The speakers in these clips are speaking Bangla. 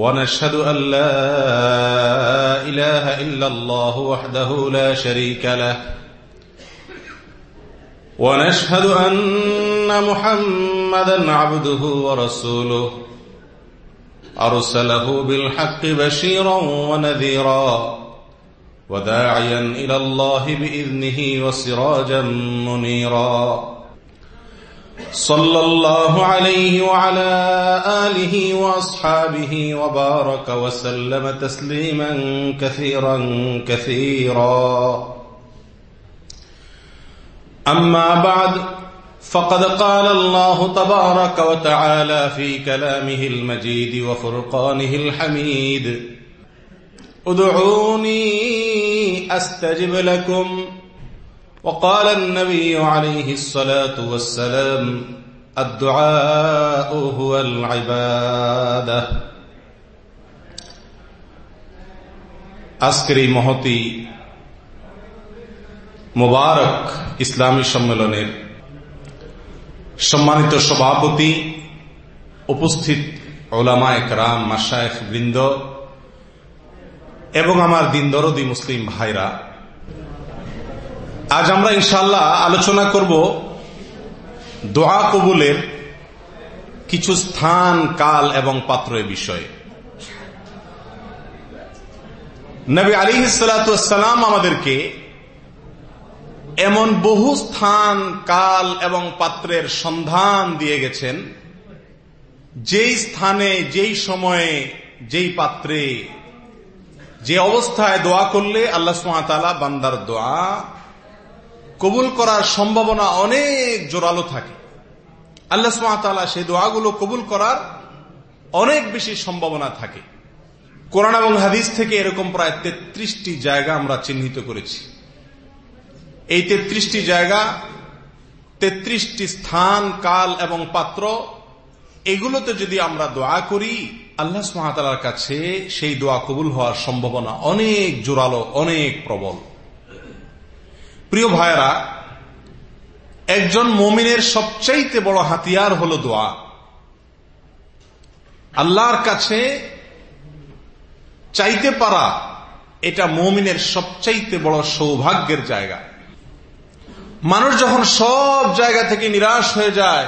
ونشهد أن لا إله إلا الله وحده لا شريك له. ونشهد أن محمدا عبده ورسوله. أرسله بالحق بشيرا ونذيرا وداعيا إلى الله بإذنه وسراجا منيرا. صلى الله عليه وعلى آله وأصحابه وبارك وسلم تسليما كثيرا كثيرا. أما بعد فقد قال الله تبارك وتعالى في كلامه المجيد وفرقانه الحميد. ادعوني أستجب لكم. وقال النبي عليه الصلاة والسلام الدعاء هو العبادة আজকের এই মহতি মোবারক ইসলামী সম্মেলনের সম্মানিত সভাপতি উপস্থিত ওলামা একরাম মাসায়েখ বৃন্দ এবং আমার দিনদরদি মুসলিম ভাইরা আজ আমরা ইনশাল্লাহ আলোচনা করব দোয়া কবুলের কিছু স্থান, কাল এবং পাত্রের বিষয়ে। নবী আলী সালাম আমাদেরকে এমন বহু স্থান, কাল এবং পাত্রের সন্ধান দিয়ে গেছেন, যেই স্থানে, যেই সময়ে, যেই পাত্রে, যে অবস্থায় দোয়া করলে আল্লাহ সুমাতালা বান্দার দোয়া কবুল করার সম্ভাবনা অনেক জোরালো থাকে। আল্লাহ সুমাতালা সেই দোয়াগুলো কবুল করার অনেক বেশি সম্ভাবনা থাকে। কোরআন এবং হাদিস থেকে এরকম প্রায় তেত্রিশটি জায়গা আমরা চিহ্নিত করেছি। এই তেত্রিশটি জায়গা, তেত্রিশটি স্থান, কাল এবং পাত্র, এগুলোতে যদি আমরা দোয়া করি, আল্লাহ সুহাতালার কাছে সেই দোয়া কবুল হওয়ার সম্ভাবনা অনেক জোরালো, অনেক প্রবল। প্রিয় ভাইরা একজন মমিনের সবচাইতে বড় হাতিয়ার হল দোয়া। আল্লাহর কাছে চাইতে পারা এটা মমিনের সবচাইতে বড় সৌভাগ্যের জায়গা। মানুষ যখন সব জায়গা থেকে নিরাশ হয়ে যায়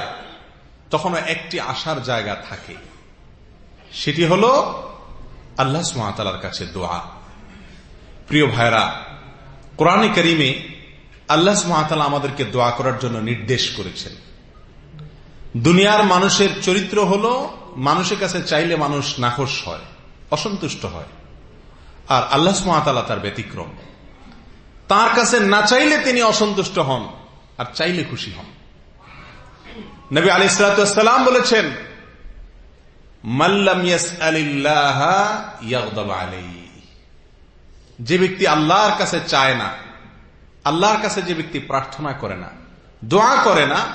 তখন একটি আশার জায়গা থাকে। সেটি হল আল্লাহ সুমাতালার কাছে দোয়া। প্রিয় ভাইরা কোরআনে করিমে আল্লাহ সুমাতালা আমাদেরকে দোয়া করার জন্য নির্দেশ করেছেন। দুনিয়ার মানুষের চরিত্র হল, মানুষের কাছে চাইলে মানুষ নাকশ হয়, অসন্তুষ্ট হয়, আর আল্লাহ সুমাতালা তার ব্যতিক্রম। তার কাছে না চাইলে তিনি অসন্তুষ্ট হন, আর চাইলে খুশি হন। নবী আলি সালাম বলেছেন যে ব্যক্তি আল্লাহর কাছে চায় না আল্লাহর কাছে যে ব্যক্তি প্রার্থনা করে না, দোয়া করে না,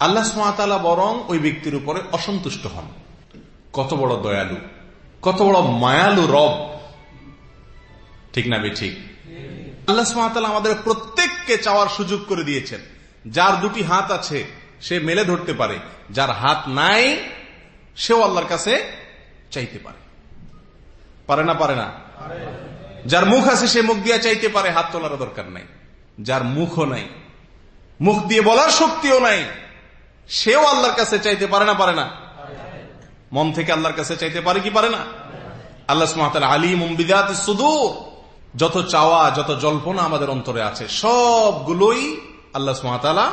আল্লাহ সুমাতালা বরং ওই ব্যক্তির উপরে অসন্তুষ্ট হন। কত বড় দয়ালু, কত বড় মায়ালু রব। ঠিক না ঠিক? আল্লাহ সুমাতালা আমাদের প্রত্যেককে চাওয়ার সুযোগ করে দিয়েছেন। যার দুটি হাত আছে, সে মেলে ধরতে পারে। যার হাত নাই, সেও আল্লাহর কাছে চাইতে পারে। পারে না পারে না? যার মুখ আছে, সে মুখ দিয়া চাইতে পারে, হাত তোলার দরকার নাই। যার মুখও নাই। মুখ দিয়ে বলার শক্তিও নাই। সেও আল্লাহর কাছে চাইতে পারে না পারে না। মন থেকে আল্লাহর কাছে চাইতে পারে কি পারে না? আল্লাহ আলী মুম্বিদাত সুদূর। যত চাওয়া, যত জল্পনা আমাদের অন্তরে আছে, সবগুলোই আল্লাহ সুমাতালা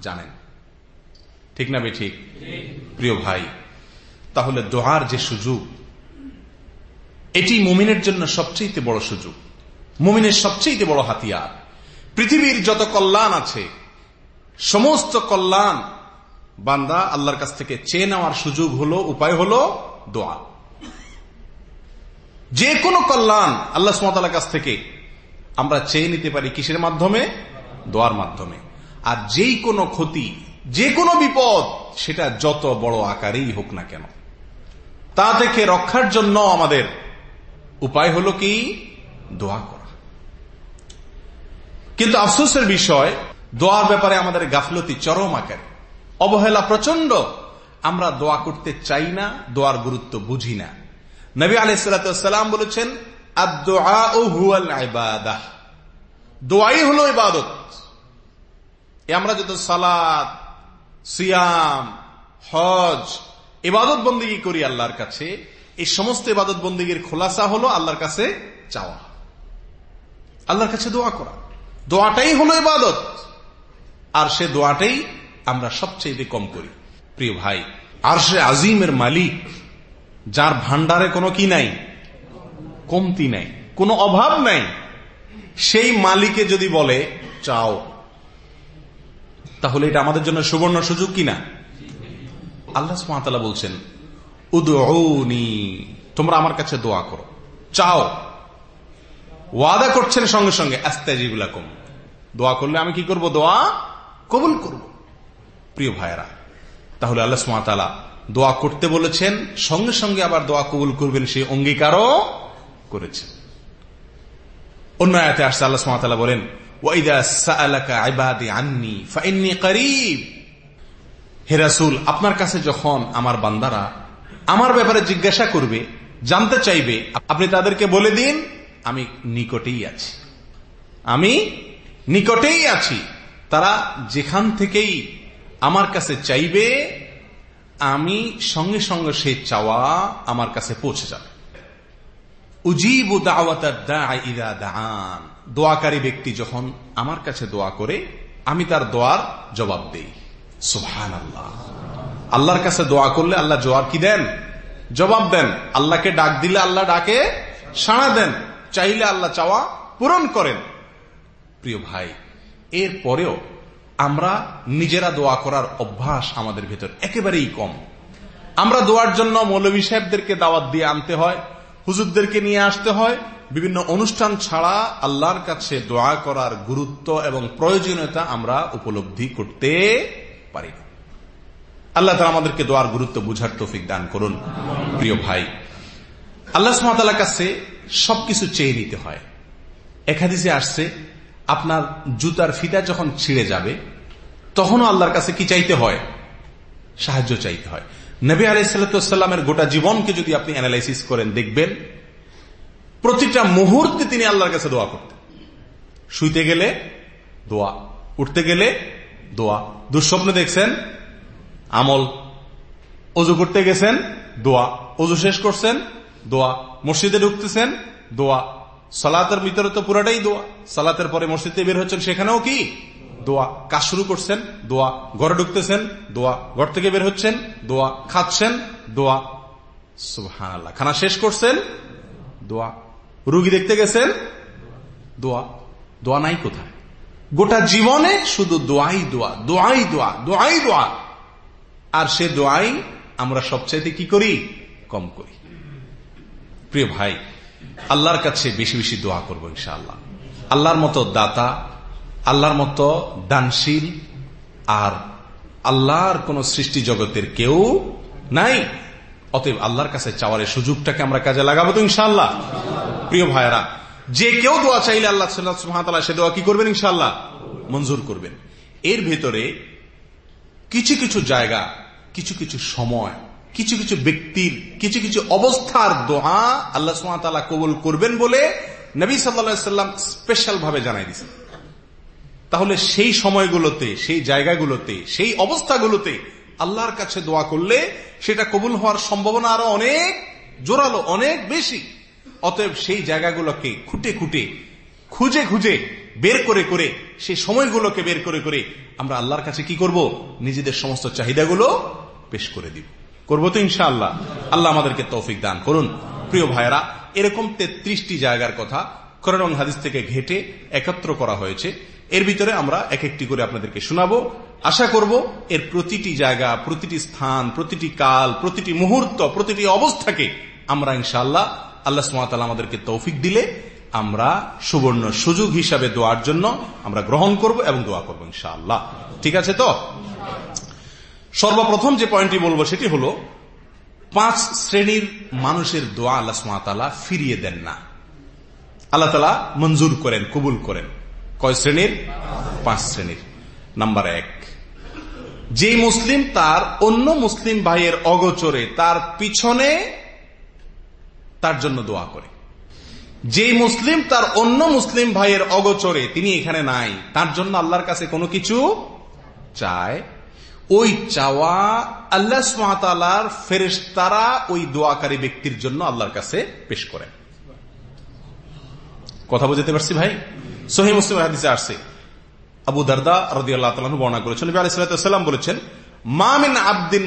জানেন। ঠিক না ঠিক প্রিয় ভাই, তাহলে দোহার যে সুযোগ, এটি মুমিনের জন্য সবচেয়ে বড় সুযোগ। মুমিনের সবচেয়ে বড় হাতিয়ার। পৃথিবীর যত কল্যাণ আছে, সমস্ত কল্যাণ বান্দা আল্লাহর কাছ থেকে চেয়ে নেওয়ার সুযোগ হলো, উপায় হলো দোয়া। যে কোনো কল্যাণ আল্লাহ সুমতালার কাছ থেকে আমরা চেয়ে নিতে পারি কিসের মাধ্যমে? দোয়ার মাধ্যমে। আর যেই কোনো ক্ষতি, যে কোনো বিপদ, সেটা যত বড় আকারেই হোক না কেন। তা থেকে রক্ষার জন্য আমাদের উপায় হলো কি? দোয়া করা। কিন্তু আফসোসের বিষয়, দোয়ার ব্যাপারে আমাদের গাফলতি চরম আকারে। অবহেলা প্রচণ্ড আমরা দোয়া করতে চাই না, দোয়ার গুরুত্ব বুঝি না। নবী আলাইসালাম বলেছেন দোয়াই হল ইবাদত। আমরা যত সালাদ সিয়াম, হজ, ইবাদত বন্দী করি আল্লাহর কাছে, এই সমস্ত ইবাদত বন্দীগীর খোলাসা হলো আল্লাহর কাছে চাওয়া। আল্লাহর কাছে দোয়া করা। দোয়াটাই হলো ইবাদত। আর সে দোয়াটাই আমরা সবচেয়ে কম করি। প্রিয় ভাই আর সে আজিমের মালিক, যার ভান্ডারে কোনো কি নাই, কমতি নাই, কোনো অভাব নাই, সেই মালিকে যদি বলে, চাও। তাহলে এটা আমাদের জন্য সুবর্ণ সুযোগ কিনা আল্লাহ সুমাতালা বলছেন উদি তোমরা আমার কাছে দোয়া করো। চাও। ওয়াদা করছেন সঙ্গে সঙ্গে কম দোয়া করলে আমি কি করব? দোয়া কবুল করব। প্রিয় ভাইয়েরা, তাহলে আল্লাহ সুমাতালা দোয়া করতে বলেছেন, সঙ্গে সঙ্গে আবার দোয়া কবুল করবেন সেই অঙ্গীকারও করেছেন। অন্য আয়াতে আসছে, আল্লাহ সুমাতালা বলেন হেরাসুল আপনার কাছে যখন আমার বান্দারা আমার ব্যাপারে জিজ্ঞাসা করবে, জানতে চাইবে, আপনি তাদেরকে বলে দিন আমি নিকটেই আছি। আমি নিকটেই আছি। তারা যেখান থেকেই আমার কাছে চাইবে, আমি সঙ্গে সঙ্গে সে চাওয়া আমার কাছে পৌঁছে যাবে। উজিব দোয়াকারী ব্যক্তি যখন আমার কাছে দোয়া করে, আমি তার দোয়ার জবাব দেই। সুহান আল্লাহ আল্লাহর কাছে দোয়া করলে আল্লাহ জোয়ার কি দেন? জবাব দেন। আল্লাহকে ডাক দিলে আল্লাহ ডাকে সাড়া দেন। চাইলে আল্লাহ চাওয়া পূরণ করেন। প্রিয় ভাই, এর পরেও আমরা নিজেরা দোয়া করার অভ্যাস আমাদের ভেতর একেবারেই কম। আমরা দোয়ার জন্য মৌলভী সাহেবদেরকে দাওয়াত দিয়ে আনতে হয়, হুজুরদেরকে নিয়ে আসতে হয়, বিভিন্ন অনুষ্ঠান ছাড়া আল্লাহর কাছে দোয়া করার গুরুত্ব এবং প্রয়োজনীয়তা আমরা উপলব্ধি করতে পারি আল্লাহ তালা আমাদেরকে দোয়ার গুরুত্ব বুঝার তৌফিক দান করুন। প্রিয় ভাই আল্লাহ সুমাতার কাছে সবকিছু চেয়ে নিতে হয়। একাদিসে আসছে, আপনার জুতার ফিতা যখন ছিঁড়ে যাবে, তখনও আল্লাহর কাছে কি চাইতে হয়? সাহায্য চাইতে হয়। নবী আলাইসাল্লামের গোটা জীবনকে যদি আপনি অ্যানালাইসিস করেন, দেখবেন প্রতিটা মুহূর্তে তিনি আল্লাহর কাছে দোয়া করতেন। শুইতে গেলে দোয়া, উঠতে গেলে দোয়া। দুঃস্বপ্ন দেখছেন, আমল। অজু করতে গেছেন, দোয়া। অজু শেষ করছেন দোয়া। মসজিদে ঢুকতেছেন, দোয়া। সালাতের ভিতরে তো পুরাটাই দোয়া। সালাতের পরে মসজিদে বের হচ্ছেন, সেখানেও কি? দোয়া। কাজ শুরু করছেন, দোয়া। ঘরে ঢুকতেছেন, দোয়া। ঘর থেকে বের হচ্ছেন, দোয়া। খাচ্ছেন, দোয়া। সুহান খানা শেষ করছেন, দোয়া। রুগী দেখতে গেছেন, দোয়া। দোয়া নাই কোথায়? গোটা জীবনে শুধু দোয়াই দোয়া দোয়াই দোয়া দোয়াই দোয়া। আর সে দোয়াই আমরা সবচাইতে কি করি? কম করি। প্রিয় ভাই, আল্লাহর কাছে বেশি বেশি দোয়া করব ইনশাআল্লাহ। আল্লাহর মতো দাতা, আল্লাহর মতো দানশীল, আর আল্লাহর কোন সৃষ্টি জগতের কেউ নাই। অতএব আল্লাহর কাছে চাওয়ার সুযোগটাকে আমরা কাজে লাগাবো তো ইনশাল্লাহ প্রিয় ভাইরা যে কেউ দোয়া চাইলে আল্লাহ সুহামতাল্লাহ সে দোয়া কি করবেন ইনশাল্লাহ মঞ্জুর করবেন। এর ভেতরে কিছু কিছু জায়গা, কিছু কিছু সময় কিছু কিছু ব্যক্তির, কিছু কিছু অবস্থার দোয়া আল্লাহ সুমাতালা কবুল করবেন বলে নবী সাল্লা সাল্লাম স্পেশাল ভাবে জানাই দিচ্ছেন তাহলে সেই সময়গুলোতে, সেই জায়গাগুলোতে, সেই অবস্থাগুলোতে আল্লাহর কাছে দোয়া করলে সেটা কবুল হওয়ার সম্ভাবনা আরও অনেক জোরালো, অনেক বেশি। অতএব সেই জায়গাগুলোকে খুঁটে খুঁটে, খুঁজে খুঁজে বের করে করে, সেই সময়গুলোকে বের করে করে আমরা আল্লাহর কাছে কি করব? নিজেদের সমস্ত চাহিদাগুলো পেশ করে দিব। করব তো ইনশাআল্লাহ। আল্লাহ আমাদেরকে তৌফিক দান করুন। প্রিয় ভাইরা এরকম তেত্রিশটি জায়গার কথা করণ হাদিস থেকে ঘেটে একত্র করা হয়েছে। এর ভিতরে আমরা এক একটি করে আপনাদেরকে শোনাবো। আশা করব এর প্রতিটি জায়গা, প্রতিটি স্থান, প্রতিটি কাল, প্রতিটি মুহূর্ত, প্রতিটি অবস্থাকে আমরা ইনশাল্লাহ আল্লাহ সুমাতাল আমাদেরকে তৌফিক দিলে আমরা সুবর্ণ সুযোগ হিসাবে দোয়ার জন্য আমরা গ্রহণ করব এবং দোয়া করব ইনশাআল্লাহ। ঠিক আছে তো? সর্বপ্রথম যে পয়েন্টটি বলব সেটি হলো, পাঁচ শ্রেণির মানুষের দোয়া আল্লাহ সুমাতালা ফিরিয়ে দেন না। আল্লাহ তালা মঞ্জুর করেন, কবুল করেন। কয় শ্রেণির? পাঁচ শ্রেণির। নাম্বার এক যে মুসলিম তার অন্য মুসলিম ভাইয়ের অগোচরে তার পিছনে তার জন্য দোয়া করে। যে মুসলিম তার অন্য মুসলিম ভাইয়ের অগোচরে তিনি এখানে নাই, তার জন্য আল্লাহর কাছে কোনো কিছু চায় ওই চাওয়া আল্লাহ সুমাতালার ফেরেশতারা ওই দোয়াকারী ব্যক্তির জন্য আল্লাহর কাছে পেশ করেন। কথা বুঝতে পারছি ভাই? সহি মুসলিম হাদিসে আসছে। আবু দারদা রদি আল্লাহ বর্ণনা করেছেন। নবী আলাইসাল্লাম বলেছেন মামিন আব্দিন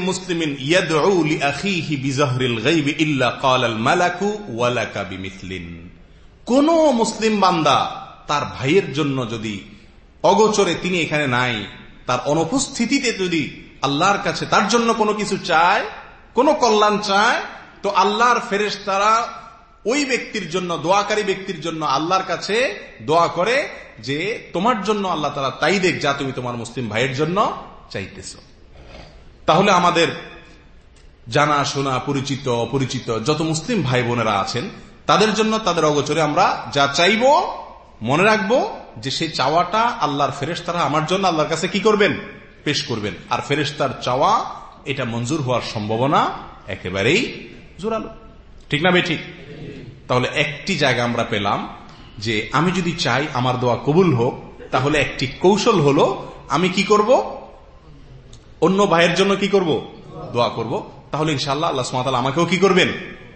কোন মুসলিম বান্দা তার ভাইয়ের জন্য যদি অগোচরে তিনি এখানে নাই তার অনুপস্থিতিতে যদি আল্লাহর কাছে তার জন্য কোনো কিছু চায়, কোনো কল্যাণ চায়, তো আল্লাহর ফেরেস তারা ওই ব্যক্তির জন্য, দোয়াকারী ব্যক্তির জন্য আল্লাহর কাছে দোয়া করে যে তোমার জন্য আল্লাহ তারা তাই দেখ যা তুমি তোমার মুসলিম ভাইয়ের জন্য চাইতেছ। তাহলে আমাদের জানা, শোনা, পরিচিত, অপরিচিত যত মুসলিম ভাই বোনেরা আছেন, তাদের জন্য তাদের অগোচরে আমরা যা চাইব, মনে রাখব যে সেই চাওয়াটা আল্লাহর ফেরেস্তারা আমার জন্য আল্লাহর কাছে কি করবেন? পেশ করবেন। আর ফেরেস্তার চাওয়া, এটা মঞ্জুর হওয়ার সম্ভাবনা একেবারেই জোরালো। ঠিক না ঠিক তাহলে একটি জায়গা আমরা পেলাম যে আমি যদি চাই আমার দোয়া কবুল হোক, তাহলে একটি কৌশল হলো, আমি কি করব? অন্য ভাইয়ের জন্য কি করব? দোয়া করব। তাহলে ইনশাল্লাহ আল্লাহ সুমাতাল আমাকেও কি করবেন?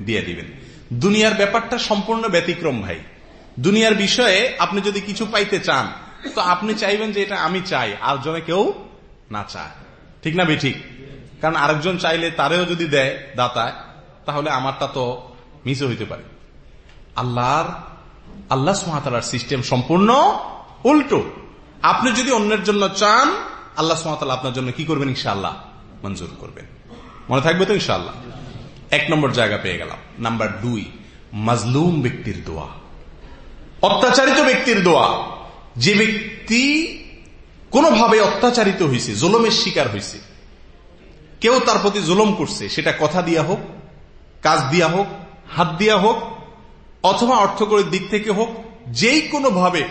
দিয়ে দিবেন। দুনিয়ার ব্যাপারটা সম্পূর্ণ ব্যতিক্রম ভাই। দুনিয়ার বিষয়ে আপনি যদি কিছু পাইতে চান, তো আপনি চাইবেন যে এটা আমি চাই, আর জনে কেউ না চায়। ঠিক না ঠিক কারণ আরেকজন চাইলে তারেও যদি দেয় দাতায়, তাহলে আমারটা তো মিসও হইতে পারে। আল্লাহর, আল্লাহ সুহাতার সিস্টেম সম্পূর্ণ উল্টো। আপনি যদি অন্যের জন্য চান, আল্লাহ সুহাতাল আপনার জন্য কি করবেন ইনশাআল্লাহ? মঞ্জুর করবেন। মনে থাকবে তো ইনশাআল্লাহ? এক নম্বর জায়গা পেয়ে গেলাম। নাম্বার দুই, মাজলুম ব্যক্তির দোয়া। অত্যাচারিত ব্যক্তির দোয়া। যে ব্যক্তি কোনোভাবে অত্যাচারিত হয়েছে জুলমের শিকার হয়েছে কেউ তার প্রতি জুলম করছে, সেটা কথা দিয়া হোক, কাজ দিয়া হোক, হাত দিয়া হোক, অথবা অর্থকরের দিক থেকে হোক, যেই কোনো ভাবে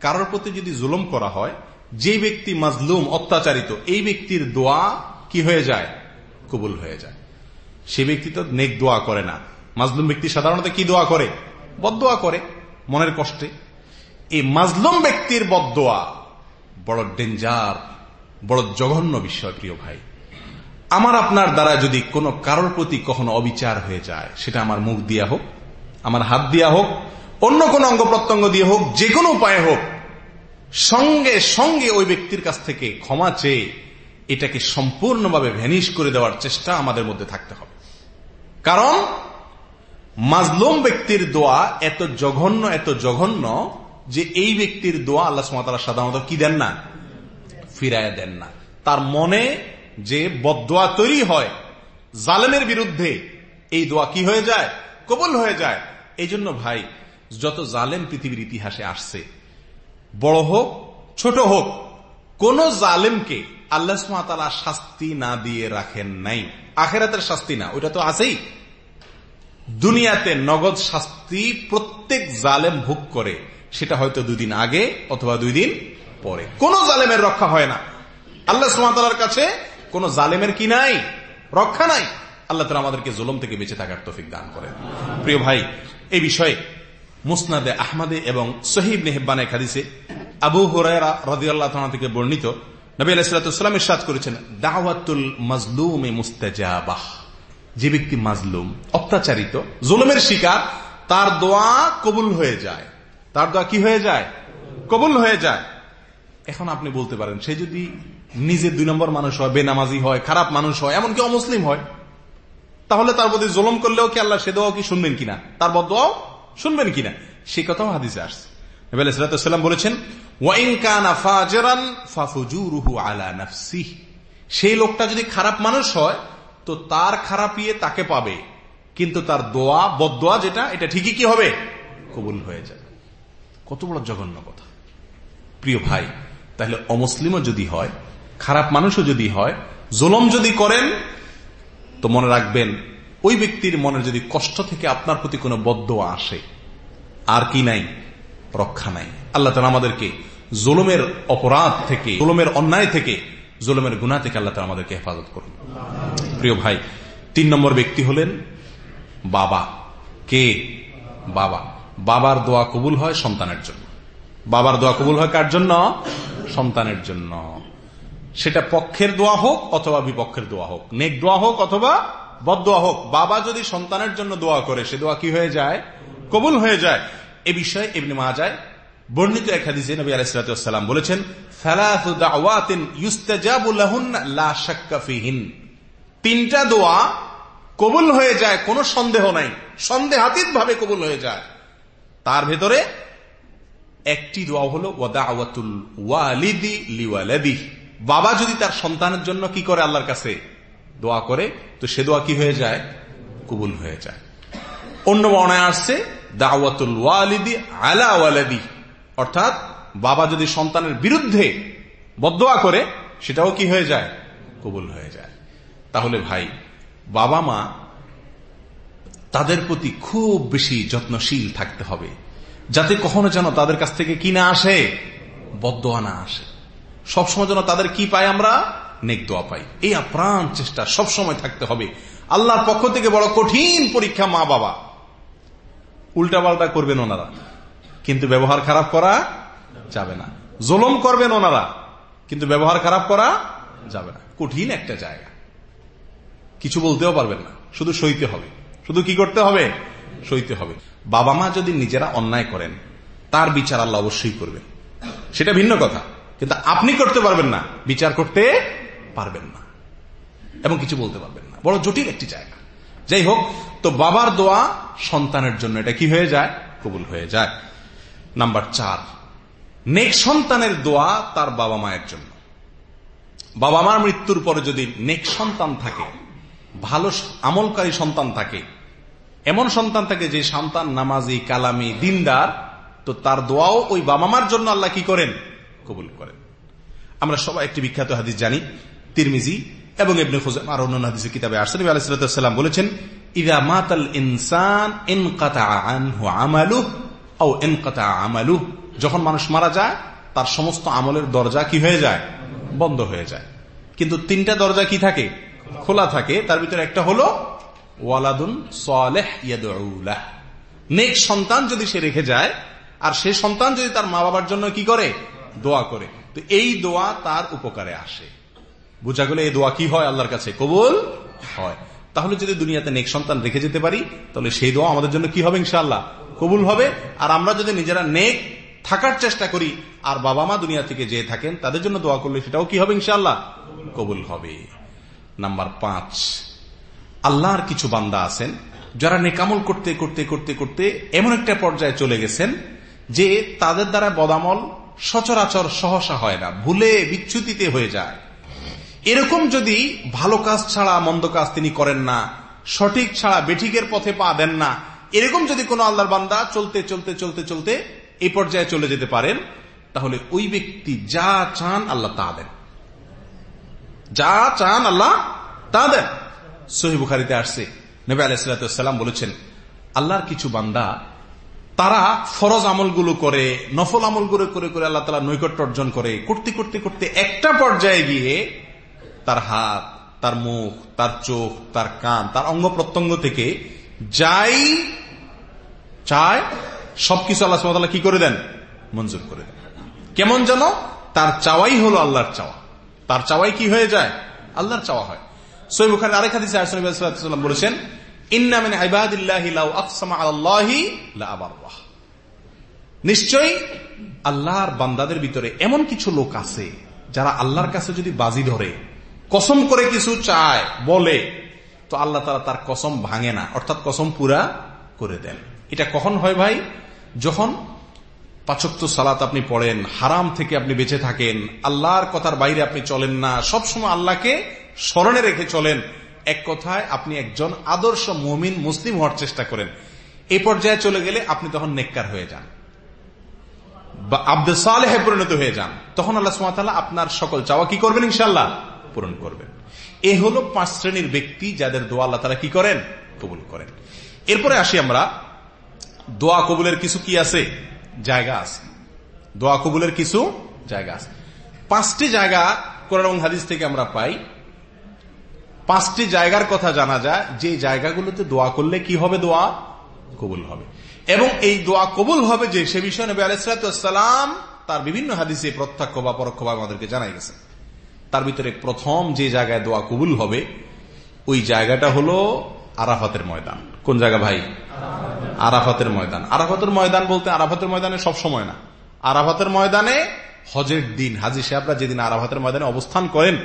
কারোর প্রতি যদি জুলম করা হয় যে ব্যক্তি মাজলুম, অত্যাচারিত, এই ব্যক্তির দোয়া কি হয়ে যায়? কবুল হয়ে যায়। সে ব্যক্তি তো নেক দোয়া করে না। মাজলুম ব্যক্তি সাধারণত কি দোয়া করে? বদোয়া করে। মনের কষ্টে, এই মাজলুম ব্যক্তির বদোয়া বড় ডেঞ্জার, বড় জঘন্য বিষয়, প্রিয় ভাই। আমার আপনার দ্বারা যদি কোনো কারোর প্রতি কখনো অবিচার হয়ে যায়, সেটা আমার মুখ দিয়া হোক, আমার হাত দিয়া হোক, অন্য কোন অঙ্গ প্রত্যঙ্গ দিয়ে হোক, যে কোনো উপায়ে হোক, সঙ্গে সঙ্গে ওই ব্যক্তির কাছ থেকে ক্ষমা চেয়ে এটাকে সম্পূর্ণভাবে ভ্যানিশ করে দেওয়ার চেষ্টা আমাদের মধ্যে থাকতে হবে। কারণ মাজলুম ব্যক্তির দোয়া এত জঘন্য এত জঘন্য যে এই ব্যক্তির দোয়া আল্লাহ সুমাতারা সাধারণত কি দেন না? ফিরায় দেন না। তার মনে যে বদোয়া তৈরি হয়, জালেমের বিরুদ্ধে এই দোয়া কি হয়ে যায়? কবল হয়ে যায়। এই জন্য ভাই, যত জালেম পৃথিবীর ইতিহাসে আসছে, বড় হোক, ছোট হোক, কোন জালেমকে আল্লাহ সুমাতালা শাস্তি না দিয়ে রাখেন নাই। আখেরাতের শাস্তি না, ওইটা তো আছেই। দুনিয়াতে নগদ শাস্তি প্রত্যেক জালেম ভোগ করে। সেটা হয়তো দুদিন আগে অথবা দুই দিন পরে। কোন জালেমের রক্ষা হয় না। আল্লাহ সুমাতালার কাছে কোন জালেমের কি নাই? রক্ষা নাই। আল্লাহ তালা আমাদেরকে জুলম থেকে বেঁচে থাকার তফিক দান করেন। প্রিয় ভাই, এই বিষয়ে মুসনাদে আহমদে এবং সহিব নেহেবানে খাদিসে আবু হরাইরা রাজিয়াল্লাহ থেকে বর্ণিত, নবী আলাইসালাম ইসাদ করেছেন, দাওয়াতুল মজলুম মুস্তাজাবাহ। যে ব্যক্তি মাজলুম, অত্যাচারিত, জুলুমের শিকার, তার দোয়া কবুল হয়ে যায়। তার দোয়া কি হয়ে যায়? কবুল হয়ে যায়। এখন আপনি বলতে পারেন, সে যদি নিজের দুই নম্বর মানুষ হয়, বেনামাজি হয়, খারাপ মানুষ হয়, এমনকি অমুসলিম হয়, তাহলে তার প্রতি জুলম করলেও কি আল্লাহ সে দোয়া কি শুনবেন কিনা? তার বদোয়াও শুনবেন কিনা? সে কথাও হাদিসে আসছে। নবী বলেছেন সেই লোকটা যদি খারাপ মানুষ হয় তো তার খারাপিয়ে তাকে পাবে। কিন্তু তার দোয়া বদোয়া যেটা, এটা ঠিকই কি হবে? কবুল হয়ে যাবে। কত বড় জঘন্য কথা। প্রিয় ভাই, তাহলে অমুসলিমও যদি হয়, খারাপ মানুষও যদি হয়, জোলম যদি করেন, তো মনে রাখবেন, ওই ব্যক্তির মনে যদি কষ্ট থেকে আপনার প্রতি কোনো বদ্ধ আসে, আর কি নাই, রক্ষা নাই। আল্লাহ তালা আমাদেরকে জোলমের অপরাধ থেকে, জোলমের অন্যায় থেকে জোলমের গুণা থেকে আল্লাহ আমাদেরকে হেফাজত করুন। প্রিয় ভাই, তিন নম্বর ব্যক্তি হলেন বাবা। কে? বাবা। বাবার দোয়া কবুল হয় সন্তানের জন্য। বাবার দোয়া কবুল হয় কার জন্য? সন্তানের জন্য। সেটা পক্ষের দোয়া হোক অথবা বিপক্ষের দোয়া হোক। নেক দোয়া হোক অথবা বদোয়া হোক। বাবা যদি সন্তানের জন্য দোয়া করে, সে দোয়া কি হয়ে যায়? কবুল হয়ে যায়। এ বিষয়ে এমনি মা যায় বর্ণিত এক হাদিসে নবী আলাইসালাম বলেছেন তিনটা দোয়া কবুল হয়ে যায়, কোনো সন্দেহ নাই। সন্দেহাতীত ভাবে কবুল হয়ে যায়। তার ভেতরে একটি দোয়া হলো ওয়াদাওয়াতুল ওয়ালিদি বাবা যদি তার সন্তানের জন্য কি করে আল্লাহর কাছে দোয়া করে, তো সে দোয়া কি হয়ে যায়? কবুল হয়ে যায়। অন্য বর্ণায় আসছে, দাওয়াতুল ওয়ালিদি আলা ওয়ালাদি। অর্থাৎ বাবা যদি সন্তানের বিরুদ্ধে বদোয়া করে, সেটাও কি হয়ে যায়? কবুল হয়ে যায়। তাহলে ভাই, বাবা মা, তাদের প্রতি খুব বেশি যত্নশীল থাকতে হবে, যাতে কখনো যেন তাদের কাছ থেকে কি না আসে? বদোয়া না আসে। সবসময় যেন তাদের কি পাই আমরা? নেক দোয়া পাই। এই আপ্রাণ চেষ্টা সবসময় থাকতে হবে। আল্লাহর পক্ষ থেকে বড় কঠিন পরীক্ষা মা বাবা উল্টা পাল্টা করবেন ওনারা। কিন্তু ব্যবহার খারাপ করা যাবে না। জোলম করবেন ওনারা, কিন্তু ব্যবহার খারাপ করা যাবে না। কঠিন একটা জায়গা। কিছু বলতেও পারবেন না। শুধু সইতে হবে। শুধু কি করতে হবে? সইতে হবে। বাবা মা যদি নিজেরা অন্যায় করেন, তার বিচার আল্লাহ অবশ্যই করবেন। সেটা ভিন্ন কথা। কিন্তু আপনি করতে পারবেন না। বিচার করতে পারবেন না। এবং কিছু বলতে পারবেন না। বড় জটিল একটি জায়গা। যাই হোক, তো বাবার দোয়া সন্তানের জন্য। এটা কি হয়ে যায়? কবুল হয়ে যায়। নাম্বার চার, নেক সন্তানের দোয়া তার বাবা মায়ের জন্য। বাবা মার মৃত্যুর পরে যদি নেক সন্তান থাকে, ভালো আমলকারী সন্তান থাকে, এমন সন্তান থাকে যে সন্তান নামাজি, কালামি, দিনদার, তো তার দোয়াও ওই বাবা মার জন্য আল্লাহ কি করেন? কবুল করেন। আমরা সবাই একটি বিখ্যাত হাদিস জানি, তিরমিজি এবং এমনি খোঁজ আর অন্য হাদিসের কিতাবে আসেন আলাইসালাম বলেছেন, ইদা মাতাল ইনসান ইনকাতা আনহু আমালু ও ইনকাতা আমালু, যখন মানুষ মারা যায়, তার সমস্ত আমলের দরজা কি হয়ে যায়? বন্ধ হয়ে যায়। কিন্তু তিনটা দরজা কি থাকে? খোলা থাকে। তার ভিতরে একটা হলো, ওয়ালাদুন নেক সন্তান যদি সে রেখে যায়, আর সে সন্তান যদি তার মা বাবার জন্য কি করে? দোয়া করে। তো এই দোয়া তার উপকারে আসে। বোঝা গেলে এই দোয়া কি হয় আল্লাহর কাছে? কবুল হয়। তাহলে যদি দুনিয়াতে নেক সন্তান রেখে যেতে পারি, তাহলে সেই দোয়া আমাদের জন্য কি হবে ইনশাল্লাহ কবুল হবে। আর আমরা যদি নিজেরা নেক থাকার চেষ্টা করি, আর বাবা মা দুনিয়া থেকে যে থাকেন, তাদের জন্য দোয়া করলে সেটাও কি হবে ইনশাল্লাহ কবুল হবে। নাম্বার পাঁচ, আল্লাহর কিছু বান্দা আছেন, যারা নেকামল করতে করতে করতে করতে এমন একটা পর্যায়ে চলে গেছেন, যে তাদের দ্বারা বদামল সচরাচর সহসা হয় না, ভুলে বিচ্ছুতিতে হয়ে যায়। এরকম যদি ভালো কাজ ছাড়া, মন্দ কাজ তিনি করেন না, সঠিক ছাড়া বেঠিকের পথে পা দেন না এরকম যদি কোনো আল্লাহর বান্দা চলতে চলতে চলতে চলতে এই পর্যায়ে চলে যেতে পারেন, তাহলে ওই ব্যক্তি যা চান আল্লাহ তা দেন। যা চান আল্লাহ তা দেন। সহিবুখারিতে আসছে, নবী আলাইসালাম বলেছেন, আল্লাহর কিছু বান্দা, তারা ফরজ আমলগুলো করে, নফল আমলগুলো করে করে আল্লাহ তালা নৈকট্য অর্জন করে, করতে করতে করতে একটা পর্যায়ে গিয়ে তার হাত, তার মুখ, তার চোখ, তার কান, তার অঙ্গ প্রত্যঙ্গ থেকে যাই, চায়, সবকিছু আল্লাহ সাল্লাহ কি করে দেন? মঞ্জুর করে দেন। কেমন যেন তার চাওয়াই হলো আল্লাহর চাওয়া। তার চাওয়াই কি হয়ে যায়? আল্লাহর চাওয়া হয়। সৈব খান আরেক বলেছেন নিশ্চয়ই আল্লাহর বান্দাদের ভিতরে এমন কিছু লোক আছে যারা আল্লাহর কাছে যদি বাজি ধরে, কসম করে কিছু চায়, বলে তো আল্লাহ তারা তার কসম ভাঙে না। অর্থাৎ কসম পুরা করে দেন। এটা কখন হয় ভাই? যখন পাচক্ত সালাত আপনি পড়েন, হারাম থেকে আপনি বেঁচে থাকেন, আল্লাহর কথার বাইরে আপনি চলেন না, সবসময় আল্লাহকে স্মরণে রেখে চলেন, এক কথায় আপনি একজন আদর্শ মমিন, মুসলিম হওয়ার চেষ্টা করেন। এই পর্যায়ে চলে গেলে আপনি তখন নেককার হয়ে যান। বা আব্দুল সালেহে পরিণত হয়ে যান। তখন আল্লাহ সুমাতাল্লাহ আপনার সকল চাওয়া কি করবেন ইনশাল্লাহ পূরণ করবেন। এ হলো পাঁচ শ্রেণির ব্যক্তি যাদের দোয়া আল্লাহ তারা কি করেন? কবুল করেন। এরপরে আসি আমরা, দোয়া কবুলের কিছু কি আছে? জায়গা আছে। দোয়া কবুলের কিছু জায়গা আছে। পাঁচটি জায়গা কোরআন হাদিস থেকে আমরা পাই। পাঁচটি জায়গার কথা জানা যায়, যে জায়গাগুলোতে দোয়া করলে কি হবে দোয়া? কবুল হবে। এবং এই দোয়া কবুল হবে যে, সে বিষয়ে নবী আলাইসালাম তার বিভিন্ন হাদিসে প্রত্যক্ষ বা পরোক্ষভাবে আমাদেরকে জানাই গেছে তার ভিতরে প্রথম যে জায়গায় দোয়া কবুল হবে, ওই জায়গাটা হলো আরাফাতের ময়দান। কোন জায়গা ভাই? আরাফাতের ময়দান। আরাফাতের ময়দান বলতে আরাফাতের ময়দানে সব সময় না। আরাফাতের ময়দানে হজের দিন। হাজি সাহেবরা যেদিন আরাফাতের ময়দানে অবস্থান করেন,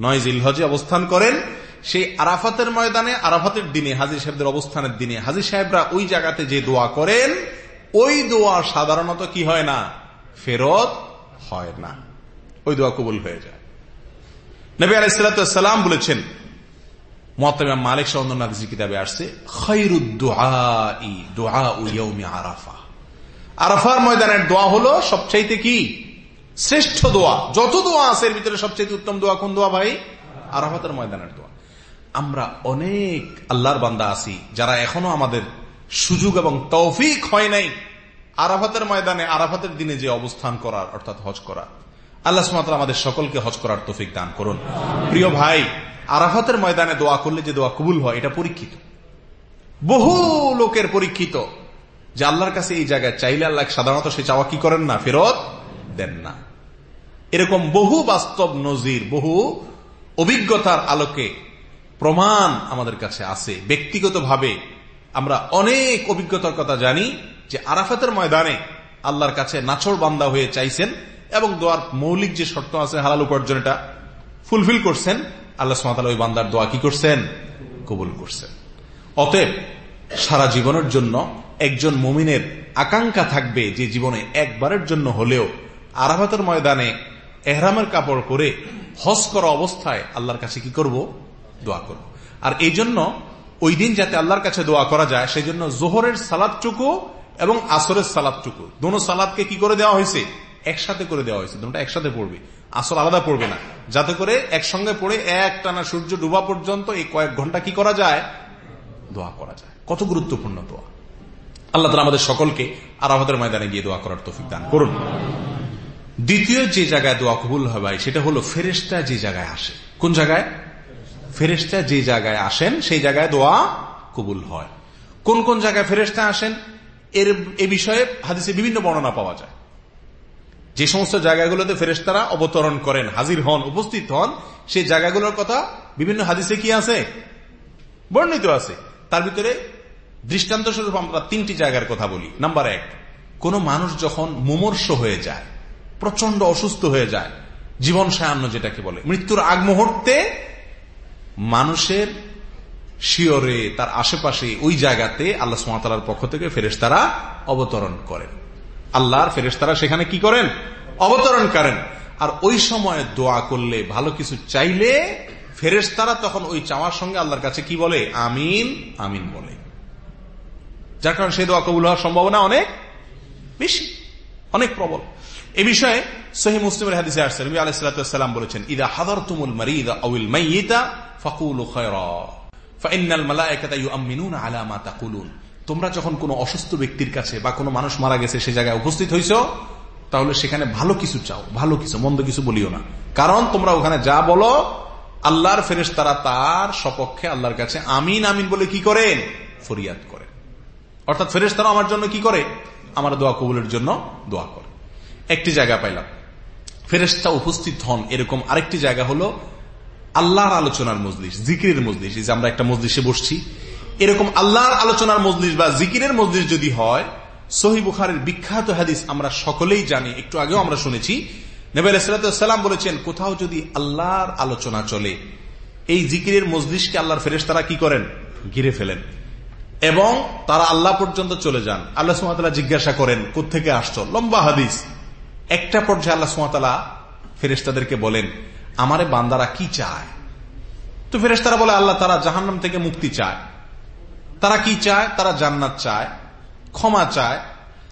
নয় জিল হজে অবস্থান করেন, সেই আরাফাতের ময়দানে আরাফাতের দিনে, হাজি সাহেবদের অবস্থানের দিনে, হাজি সাহেবরা ওই জায়গাতে যে দোয়া করেন, ওই দোয়া সাধারণত কি হয় না? ফেরত হয় না। ওই দোয়া কবুল হয়ে যায়। নবী আলাইসালাম বলেছেন মতাম মালিক সন্দি কিতাবে আসছে আরাফা। আরাফার ময়দানের দোয়া হলো সবচাইতে কি? শ্রেষ্ঠ দোয়া। যত দোয়া আছে, এর ভিতরে সবচেয়ে উত্তম দোয়া কোন দোয়া ভাই? আরাফাতের ময়দানের দোয়া। আমরা অনেক আল্লাহর বান্দা আছি, যারা এখনও আমাদের সুযোগ এবং তৌফিক হয় নাই আরাফাতের ময়দানে আরাফাতের দিনে যে অবস্থান করার, অর্থাৎ হজ করা আল্লাহ সুমাত্রা আমাদের সকলকে হজ করার তৌফিক দান করুন। প্রিয় ভাই, আরাফাতের ময়দানে দোয়া করলে যে দোয়া কবুল হয়, এটা পরীক্ষিত। বহু লোকের পরীক্ষিত যে আল্লাহর কাছে এই জায়গায় চাইলে আল্লাহ, সাধারণত সে চাওয়া কি করেন না, ফেরত দেন না। এরকম বহু বাস্তব নজির, বহু অভিজ্ঞতার আলোকে প্রমাণ আমাদের কাছে আছে। ব্যক্তিগতভাবে আমরা অনেক অভিজ্ঞতার কথা জানি যে আরাফাতের ময়দানে আল্লাহর কাছে নাচর বান্দা হয়ে চাইছেন এবং দোয়ার মৌলিক যে শর্ত আছে, হালাল উপার্জন এটা ফুলফিল করছেন, আল্লাহ সামাল ওই বান্দার দোয়া কি করছেন? কবুল করছেন। অতএব সারা জীবনের জন্য একজন মুমিনের আকাঙ্ক্ষা থাকবে যে জীবনে একবারের জন্য হলেও আরাফাতের ময়দানে এহরামের কাপড় করে হজ করা অবস্থায় আল্লাহর কাছে কি করব? দোয়া করব। আর এই জন্য ওই দিন যাতে আল্লাহর কাছে দোয়া করা যায়, সেই জন্য জোহরের সালাদটুকু এবং আসরের সালাদটুকু, দোনো সালাদকে কি করে দেওয়া হয়েছে? একসাথে করে দেওয়া হয়েছে দুটা একসাথে পড়বে। আসল আলাদা পড়বে না। যাতে করে একসঙ্গে পড়ে এক টানা সূর্য ডুবা পর্যন্ত এই কয়েক ঘণ্টা কি করা যায়? দোয়া করা যায়। কত গুরুত্বপূর্ণ দোয়া। আল্লাহ তালা আমাদের সকলকে আর আমাদের ময়দানে গিয়ে দোয়া করার তফিক দান করুন। দ্বিতীয় যে জায়গায় দোয়া কবুল হয় ভাই, সেটা হলো ফেরেস্তা যে জায়গায় আসে। কোন জায়গায়? ফেরেস্তা যে জায়গায় আসেন, সেই জায়গায় দোয়া কবুল হয়। কোন কোন জায়গায় ফেরেস্তা আসেন? এর, এ বিষয়ে হাদিসে বিভিন্ন বর্ণনা পাওয়া যায়। যে সমস্ত জায়গাগুলোতে ফেরেস্তারা অবতরণ করেন, হাজির হন, উপস্থিত হন, সেই জায়গাগুলোর কথা বিভিন্ন হাদিসে কি আছে? বর্ণিত আছে। তার ভিতরে দৃষ্টান্ত স্বরূপ আমরা তিনটি জায়গার কথা বলি। নাম্বার এক, কোন মানুষ যখন মুমর্ষ হয়ে যায় প্রচণ্ড অসুস্থ হয়ে যায়, জীবন সায়ান্ন যেটাকে বলে, মৃত্যুর আগ মুহূর্তে মানুষের শিওরে তার আশেপাশে, ওই জায়গাতে আল্লাহ সুমাতার পক্ষ থেকে ফেরেস্তারা অবতরণ করেন। আল্লাহর ফেরেস্তারা সেখানে কি করেন? অবতরণ করেন। আর ওই সময় দোয়া করলে, ভালো কিছু চাইলে ফেরেস্তারা তখন ওই চাওয়ার সঙ্গে আল্লাহর কাছে কি বলে? আমিন আমিন বলে। যার কারণে সেই দোয়া কবুল হওয়ার সম্ভাবনা অনেক বেশি, অনেক প্রবল। এ বিষয়ে সহি মুসলিমের হাদিসে আসছে। নবী আলাইসালাম বলেছেন, ইদা হাদার তুমুল মারিদা আউল মাইয়িতা ফাকুল ফাইনাল মালায়েকাতা ইউআমিনুনা আলা মা তাকুলুন। তোমরা যখন কোনো অসুস্থ ব্যক্তির কাছে বা কোনো মানুষ মারা গেছে, সে জায়গায় উপস্থিত হইছ, তাহলে সেখানে ভালো কিছু চাও, ভালো কিছু, মন্দ কিছু বলিও না। কারণ তোমরা ওখানে যা বলো, আল্লাহর ফেরেস তারা তার সপক্ষে আল্লাহর কাছে আমিন আমিন বলে কি করেন ফরিয়াদ করে। অর্থাৎ ফেরেস তারা আমার জন্য কি করে? আমার দোয়া কবুলের জন্য দোয়া করে। একটি জায়গা পাইলাম। ফেরেস্তা উপস্থিত হন এরকম আরেকটি জায়গা হলো আল্লাহর আলোচনার মজলিস, জিকিরের মজলিস যে আমরা একটা মজলিসে বসছি। এরকম আল্লাহর আলোচনার মজলিস বা জিকিরের মজলিস যদি হয়, সহি বুখারের বিখ্যাত হাদিস আমরা সকলেই জানি, একটু আগেও আমরা শুনেছি নেবাইসালাম বলেছেন, কোথাও যদি আল্লাহর আলোচনা চলে, এই জিকিরের মজলিসকে আল্লাহর ফেরেস তারা কি করেন? ঘিরে ফেলেন। এবং তারা আল্লাহ পর্যন্ত চলে যান। আল্লাহ সুমাতালা জিজ্ঞাসা করেন কোথেকে আসছো? লম্বা হাদিস। একটা পর্যায়ে আল্লাহ সুমাতালা ফেরেস্তাদেরকে বলেন, আমারে বান্দারা কি চায়? তো ফেরেস তারা বলে, আল্লাহ তারা জাহান্নাম থেকে মুক্তি চায়। তারা কি চায়? তারা জান্নাত চায়, ক্ষমা চায়।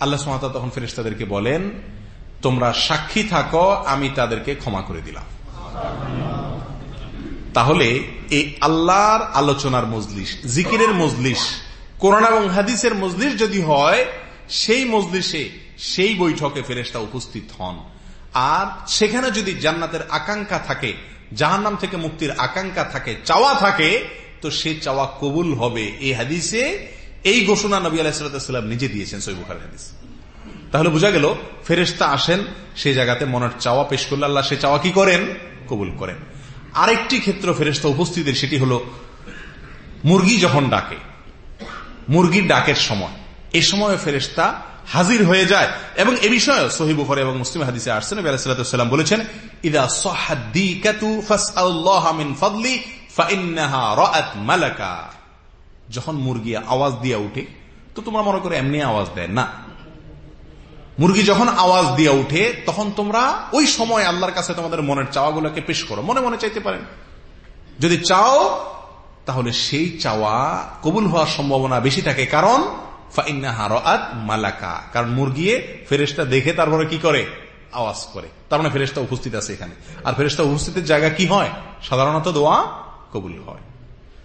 আল্লাহ সুমাতা তখন ফেরেস তাদেরকে বলেন, তোমরা সাক্ষী থাকো, আমি তাদেরকে ক্ষমা করে দিলাম। তাহলে এই আল্লাহর আলোচনার মজলিস, জিকিরের মজলিস, কোরআন এবং হাদিসের মজলিস যদি হয়, সেই মজলিসে সেই বৈঠকে ফেরেস্তা উপস্থিত হন। আর সেখানে যদি জান্নাতের আকাঙ্ক্ষা থাকে, জাহান্নাম থেকে মুক্তির আকাঙ্ক্ষা থাকে, চাওয়া থাকে তো সে চাওয়া কবুল হবে। এই হাদিসে এই ঘোষণা নবী আলাহিসাল্লাম নিজে দিয়েছেন সৈবুখার হাদিস। তাহলে বোঝা গেল ফেরেস্তা আসেন সেই জায়গাতে মনের চাওয়া পেশ করলে আল্লাহ সে চাওয়া কি করেন? কবুল করেন। আরেকটি ক্ষেত্র ফেরেস্তা উপস্থিতির সেটি হলো মুরগি যখন ডাকে, মুরগির ডাকের সময়, এ সময় ফেরেস্তা হাজির হয়ে যায়। এবং এ বিষয়ে সহিবুফর এবং মুসলিম হাদিসে আসছেন আলাহিসাল্লাম বলেছেন, ইদা সহাদ্দি কাতু ফাইন্নাহা রাআত মালাকা। যখন মুরগি আওয়াজ দিয়ে উঠে, তো তোমরা মনে করো এমনি আওয়াজ দেয়। না। মুরগি যখন আওয়াজ দিয়ে উঠে, তখন তোমরা ওই সময় আল্লাহর কাছে তোমাদের মনের চাওয়াগুলোকে পেশ করো। মনে মনে চাইতে পারেন। যদি চাও, তাহলে সেই চাওয়া কবুল হওয়ার সম্ভাবনা বেশি থাকে। কারণ মালাকা। কারণ মুরগিয়ে ফেরেস্তা দেখে তারপরে কি করে? আওয়াজ করে। তার মানে ফেরেস্তা উপস্থিত আছে এখানে। আর ফেরেস্তা উপস্থিতের জায়গা কি হয়? সাধারণত দোয়া কবুল হয়।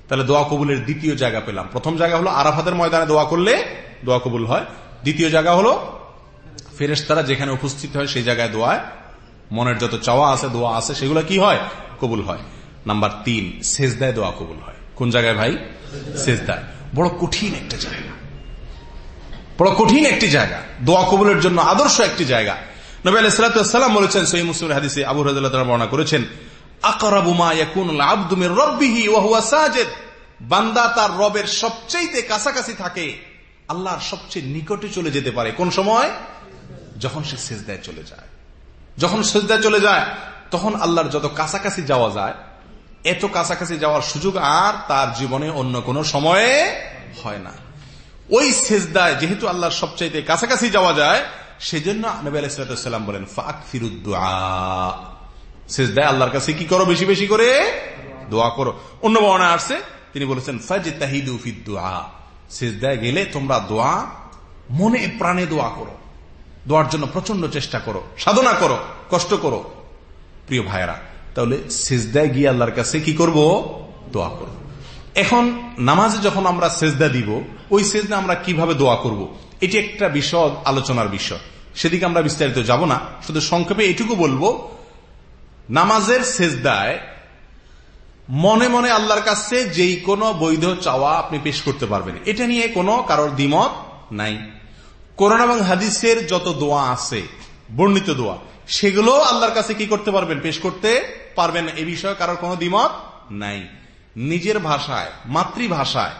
তাহলে দোয়া কবুলের দ্বিতীয় জায়গা পেলাম। প্রথম জায়গা হলো আরাফাতের ময়দানে দোয়া করলে দোয়া কবুল হয়। দ্বিতীয় জায়গা হলো ফেরেস্তারা যেখানে উপস্থিত হয় সেই জায়গায় দোয়ায় মনের যত চাওয়া আছে, দোয়া আছে, সেগুলো কি হয়? কবুল হয়। নাম্বার তিন, সেজদায় দোয়া কবুল হয়। কোন জায়গায় ভাই? সেজদায়। বড় কঠিন একটা জায়গা। বড় কঠিন একটি জায়গা। দোয়া কবুলের জন্য আদর্শ একটি জায়গা। নবী আলাইসালাম বলেছেন সহি মুসলিম হাদিসে আবু রাজ বর্ণনা করেছেন বান্দা তার রবের সবচেয়ে কাছাকাছি থাকে, আল্লাহর সবচেয়ে নিকটে চলে যেতে পারে। কোন সময়? যখন সে সেজদায় চলে যায়। যখন সেজদায় চলে যায়, তখন আল্লাহর যত কাছাকাছি যাওয়া যায়, এত কাছাকাছি যাওয়ার সুযোগ আর তার জীবনে অন্য কোন সময়ে হয় না। ওই সেজদায় যেহেতু আল্লাহর সবচাইতে কাছাকাছি যাওয়া যায়, সেজন্য নবী আলাইসালাম বলেন ফাক ফিরুদ্দোয়া সেজদায় আল্লাহর কাছে কি করো? বেশি বেশি করে দোয়া করো। অন্য বর্ণা আসছে, তিনি বলেছেন ফাজ তাহিদু ফিদ্দোয়া সেজদায় গেলে তোমরা দোয়া, মনে প্রাণে দোয়া করো। দোয়ার জন্য প্রচণ্ড চেষ্টা করো, সাধনা করো, কষ্ট করো। প্রিয় ভাইয়েরা, তাহলে সেজদায় গিয়ে আল্লাহর কাছে কি করব? দোয়া করব। এখন নামাজে যখন আমরা সেজদা দিব, ওই সেজদা আমরা কীভাবে দোয়া করব। এটি একটা বিষয় আলোচনার বিষয়। সেদিকে আমরা বিস্তারিত যাব না। শুধু সংক্ষেপে এটুকু বলব নামাজের সেজদায় মনে মনে আল্লাহর কাছে যেই কোনো বৈধ চাওয়া আপনি পেশ করতে পারবেন। এটা নিয়ে কোনো কারোর দ্বিমত নাই। কোরআন এবং হাদিসের যত দোয়া আছে, বর্ণিত দোয়া, সেগুলো আল্লাহর কাছে কি করতে পারবেন, পেশ করতে পারবেন, এ বিষয়ে কারোর কোনো দ্বিমত নাই। নিজের ভাষায়, মাতৃভাষায়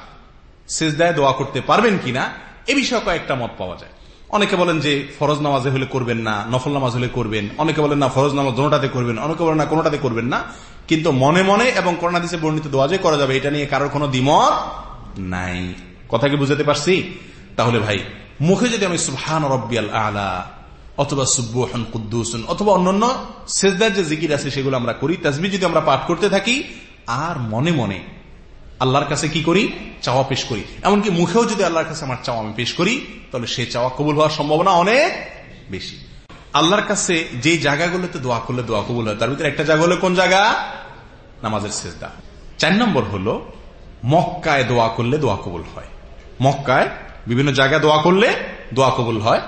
সেজদায় দোয়া করতে পারবেন কিনা, এ বিষয়ে কয়েকটা মত পাওয়া যায়। অনেকে বলেন যে ফরজ নামাজে হলে করবেন না, নফল নামাজ হলে করবেন। অনেকে বলেন, না, ফরজ নামাজ দোনোটাতে করবেন, অনেকে বলেন, না, কোনোটাতে করবেন না। কিন্তু মনে মনে এবং করোনা করোনাদিসে বর্ণিত দোয়াজে করা যাবে, এটা নিয়ে কারোর কোনো দ্বিমত নাই। কথা কি বুঝতে পারছি? তাহলে ভাই, মুখে যদি আমি সুবহান রব্বিয়াল আলা, অথবা সুব্বহন কুদ্দুসন, অথবা অন্যান্য সেজদার যে জিকির আছে সেগুলো আমরা করি তাজবি যদি আমরা পাঠ করতে থাকি, আর মনে মনে আল্লাহর কাছে কি করি? চাওয়া পেশ করি। এমনকি মুখেও যদি আল্লাহর কাছে আমার চাওয়া আমি পেশ করি, তাহলে সে চাওয়া কবুল হওয়ার সম্ভাবনা অনেক বেশি। আল্লাহর কাছে যে জায়গাগুলোতে দোয়া করলে দোয়া কবুল হয়, তার ভিতরে একটা জায়গা হলো কোন জায়গা? নামাজের সেজদা। চার নম্বর হলো, মক্কায় দোয়া করলে দোয়া কবুল হয়। মক্কায় বিভিন্ন জায়গায় দোয়া করলে দোয়া কবুল হয়।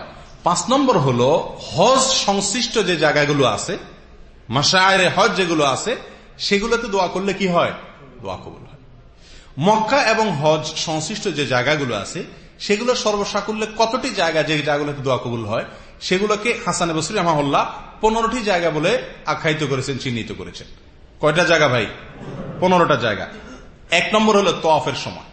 পাঁচ নম্বর হলো, হজ সংশ্লিষ্ট যে জায়গাগুলো আছে মাসায়ের হজ যেগুলো আছে, সেগুলোতে দোয়া করলে কি হয়? দোয়া কবুল মক্কা এবং হজ সংশ্লিষ্ট যে জায়গাগুলো আছে, সেগুলো সর্বসাকুল্যে কতটি জায়গা যে জায়গাগুলোতে দোয়া কবুল হয়, সেগুলোকে হাসান বসরি রহমাল্লাহ পনেরোটি জায়গা বলে আখ্যায়িত করেছেন, চিহ্নিত করেছেন। কয়টা জায়গা ভাই? পনেরোটা জায়গা। এক নম্বর হলো তোয়াফের সময়।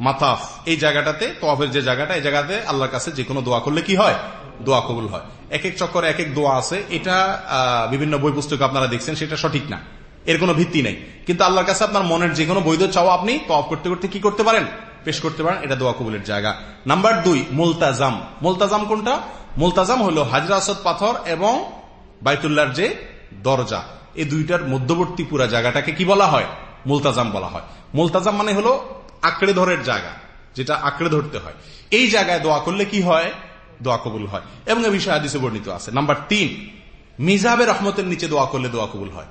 মাতাফ, এই জায়গাটাতে তোয়াফের যে জায়গাটা, এই জায়গাতে আল্লাহর কাছে যে কোনো দোয়া করলে কি হয়? দোয়া কবুল হয়। এক এক চক্করে এক এক দোয়া আছে। এটা বিভিন্ন বই পুস্তক আপনারা দেখছেন, সেটা সঠিক না। এর কোনো ভিত্তি নেই। কিন্তু আল্লাহর কাছে আপনার মনের যে কোনো বৈধ চাওয়া আপনি তফ করতে করতে কি করতে পারেন? পেশ করতে পারেন, এটা দোয়া কবুলের জায়গা। নাম্বার দুই, মুলতাজাম। মুলতাজাম কোনটা? মুলতাজাম হলো হাজরা আসদ পাথর এবং বাইতুল্লার যে দরজা। এই দুইটার মধ্যবর্তী পুরা জায়গাটাকে কি বলা হয়? মুলতাজাম বলা হয়। মুলতাজাম মানে হলো আঁকড়ে ধরের জায়গা, যেটা আঁকড়ে ধরতে হয়। এই জায়গায় দোয়া করলে কি হয়? দোয়া কবুল হয়। এবং এ বিষয়ে আদিসে বর্ণিত আছে। নাম্বার তিন, মিজাবে রহমতের নিচে দোয়া করলে দোয়া কবুল হয়।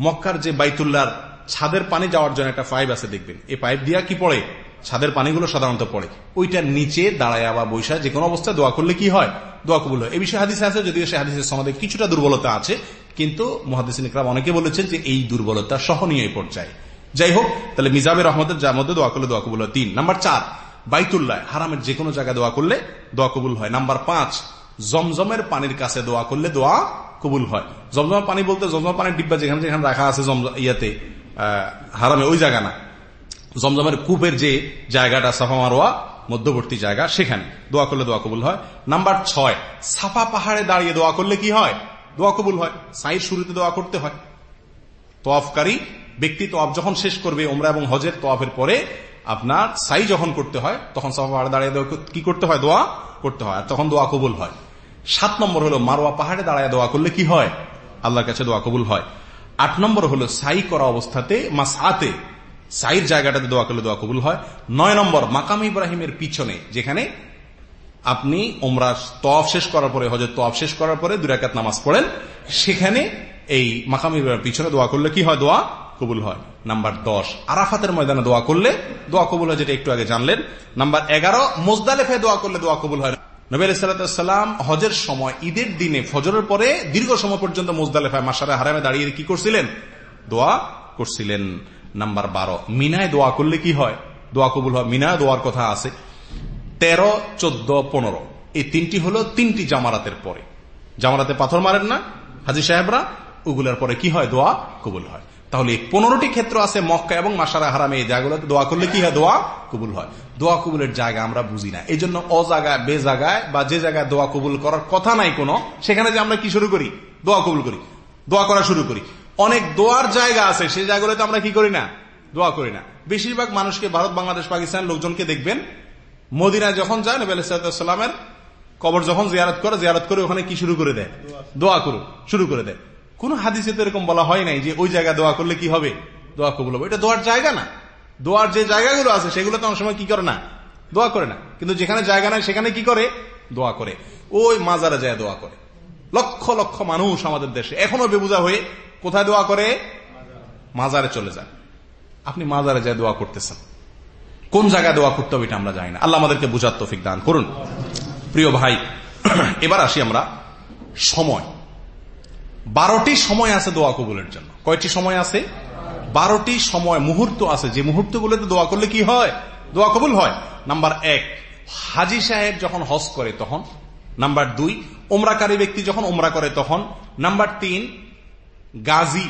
মক্কার যে বাইতুল্লার ছাদের পানি যাওয়ার জন্য একটা পাইপ আছে দেখবেন। এই পাইপ দিয়া কি পড়ে? ছাদের পানিগুলো সাধারণত পড়ে। ওইটার নিচে দাঁড়ায় বা বৈশা যে কোনো অবস্থায় দোয়া করলে কি হয়? দোয়া কবুল হয়। এই বিষয়ে হাদিসে আছে, যদিও সে হাদিসের সমাজে কিছুটা দুর্বলতা আছে, কিন্তু মহাদিস ইকরাম অনেকে বলেছেন যে এই দুর্বলতা সহনীয় পর্যায়ে। যাই হোক, তাহলে মিজাবের রহমতের যার মধ্যে দোয়া করলে দোয়া কবুল হয় তিন। নাম্বার চার, বাইতুল্লাহ, হারামের যে কোনো জায়গায় দোয়া করলে দোয়া কবুল হয়। নাম্বার পাঁচ, জমজমের পানির কাছে দোয়া করলে দোয়া কবুল হয়। জমজমের পানি বলতে জমজমের পানির ডিব্বা যেখানে যেখানে রাখা আছে ইয়াতে হারামে, ওই জায়গা না। জমজমের কূপের যে জায়গাটা সাফা মারোয়া, মধ্যবর্তী জায়গা, সেখানে। দোয়া করলে দোয়া কবুল হয়। নাম্বার ছয়, সাফা পাহাড়ে দাঁড়িয়ে দোয়া করলে কি হয়? দোয়া কবুল হয়। সাইর শুরুতে দোয়া করতে হয়। তোয়াফকারী ব্যক্তি তোয়াফ যখন শেষ করবে ওমরা এবং হজের তোয়াফের পরে আপনার সাই যখন করতে হয়, তখন সাফা পাহাড়ে দাঁড়িয়ে কি করতে হয়? দোয়া করতে হয়। আর তখন দোয়া কবুল হয়। সাত নম্বর হলো মারোয়া পাহাড়ে দাঁড়ায় দোয়া করলে কি হয়? আল্লাহর কাছে দোয়া কবুল হয়। আট নম্বর হলো সাই করা অবস্থাতে মাস আতে সাইর জায়গাটাতে দোয়া করলে দোয়া কবুল হয়। নয় নম্বর, মাকাম ইব্রাহিমের পিছনে, যেখানে আপনি ওমরা তফ শেষ করার পরে, হজরত তফ শেষ করার পরে দুরাকাত নামাজ পড়েন, সেখানে এই মাকাম ইব্রাহিমের পিছনে দোয়া করলে কি হয়? দোয়া কবুল হয়। নাম্বার দশ, আরাফাতের ময়দানে দোয়া করলে দোয়া কবুল হয়, যেটা একটু আগে জানলেন। নাম্বার এগারো মোজদালেফে দোয়া করলে দোয়া কবুল হয়। নবী সালাম হজের সময়, ঈদের দিনে, ফজরের পরে দীর্ঘ সময় পর্যন্ত মোজদালেফায় মাসারে হারামে দাঁড়িয়ে কি করছিলেন? দোয়া করছিলেন। নাম্বার বারো, মিনায় দোয়া করলে কি হয়? দোয়া কবুল হয়। মিনায় দোয়ার কথা আছে। তেরো, চোদ্দ, পনেরো। এই তিনটি হলো তিনটি জামারাতের পরে। জামারাতে পাথর মারেন না। হাজি সাহেবরা, ওগুলোর পরে কি হয়? দোয়া কবুল হয়। তাহলে পনেরোটি ক্ষেত্র আছে মক্কা এবং মাসারা হারামে। এই জায়গাগুলোতে দোয়া করলে কি হয়? দোয়া কবুল হয়। দোয়া কবুলের জায়গা আমরা বুঝি না। এই জন্য অজাগায় বে জায়গায় বা যে জায়গায় দোয়া কবুল করার কথা নাই কোনো, সেখানে যে আমরা কি শুরু করি? দোয়া কবুল করি। দোয়া করা শুরু করি। অনেক দোয়ার জায়গা আছে, সেই জায়গাগুলোতে আমরা কি করি না? দোয়া করি না। বেশিরভাগ মানুষকে ভারত, বাংলাদেশ পাকিস্তান লোকজনকে দেখবেন মদিনা যখন যায়, নবী আলাইসালামের কবর যখন জিয়ারত করে জিয়ারত করে ওখানে কি শুরু করে দেয়? দোয়া করুক, শুরু করে দেয়। কোন হাদিসে তো এরকম বলা হয় নাই যে ওই জায়গায় দোয়া করলে কি হবে? দোয়া কবুল হবে। এটা দোয়ার জায়গা না। দোয়ার যে জায়গাগুলো আছে, সেগুলো তো অনেক সময় কি করে না? দোয়া করে না। কিন্তু যেখানে জায়গা নাই, সেখানে কি করে? দোয়া করে। ওই মাজারে যায় দোয়া করে। লক্ষ লক্ষ মানুষ আমাদের দেশে এখনও বেবুজা হয়ে কোথায় দোয়া করে? মাজারে চলে যায়। আপনি মাজারে যায় দোয়া করতেছেন। কোন জায়গায় দোয়া করতে হবে এটা আমরা জানি না। আল্লাহ আমাদেরকে বুঝার তফিক দান করুন। প্রিয় ভাই, এবার আসি আমরা সময়। বারোটি সময় আছে দোয়া কবুলের জন্য। কয়টি সময় আছে? বারোটি সময় মুহূর্ত আছে। যে মুহূর্তগুলোতে দোয়া করলে কি হয়? দোয়া কবুল হয়। নাম্বার এক, হাজি সাহেব যখন হজ করে তখন। নাম্বার দুই ওমরাকারী ব্যক্তি যখন ওমরা করে তখন। নাম্বার তিন, গাজী,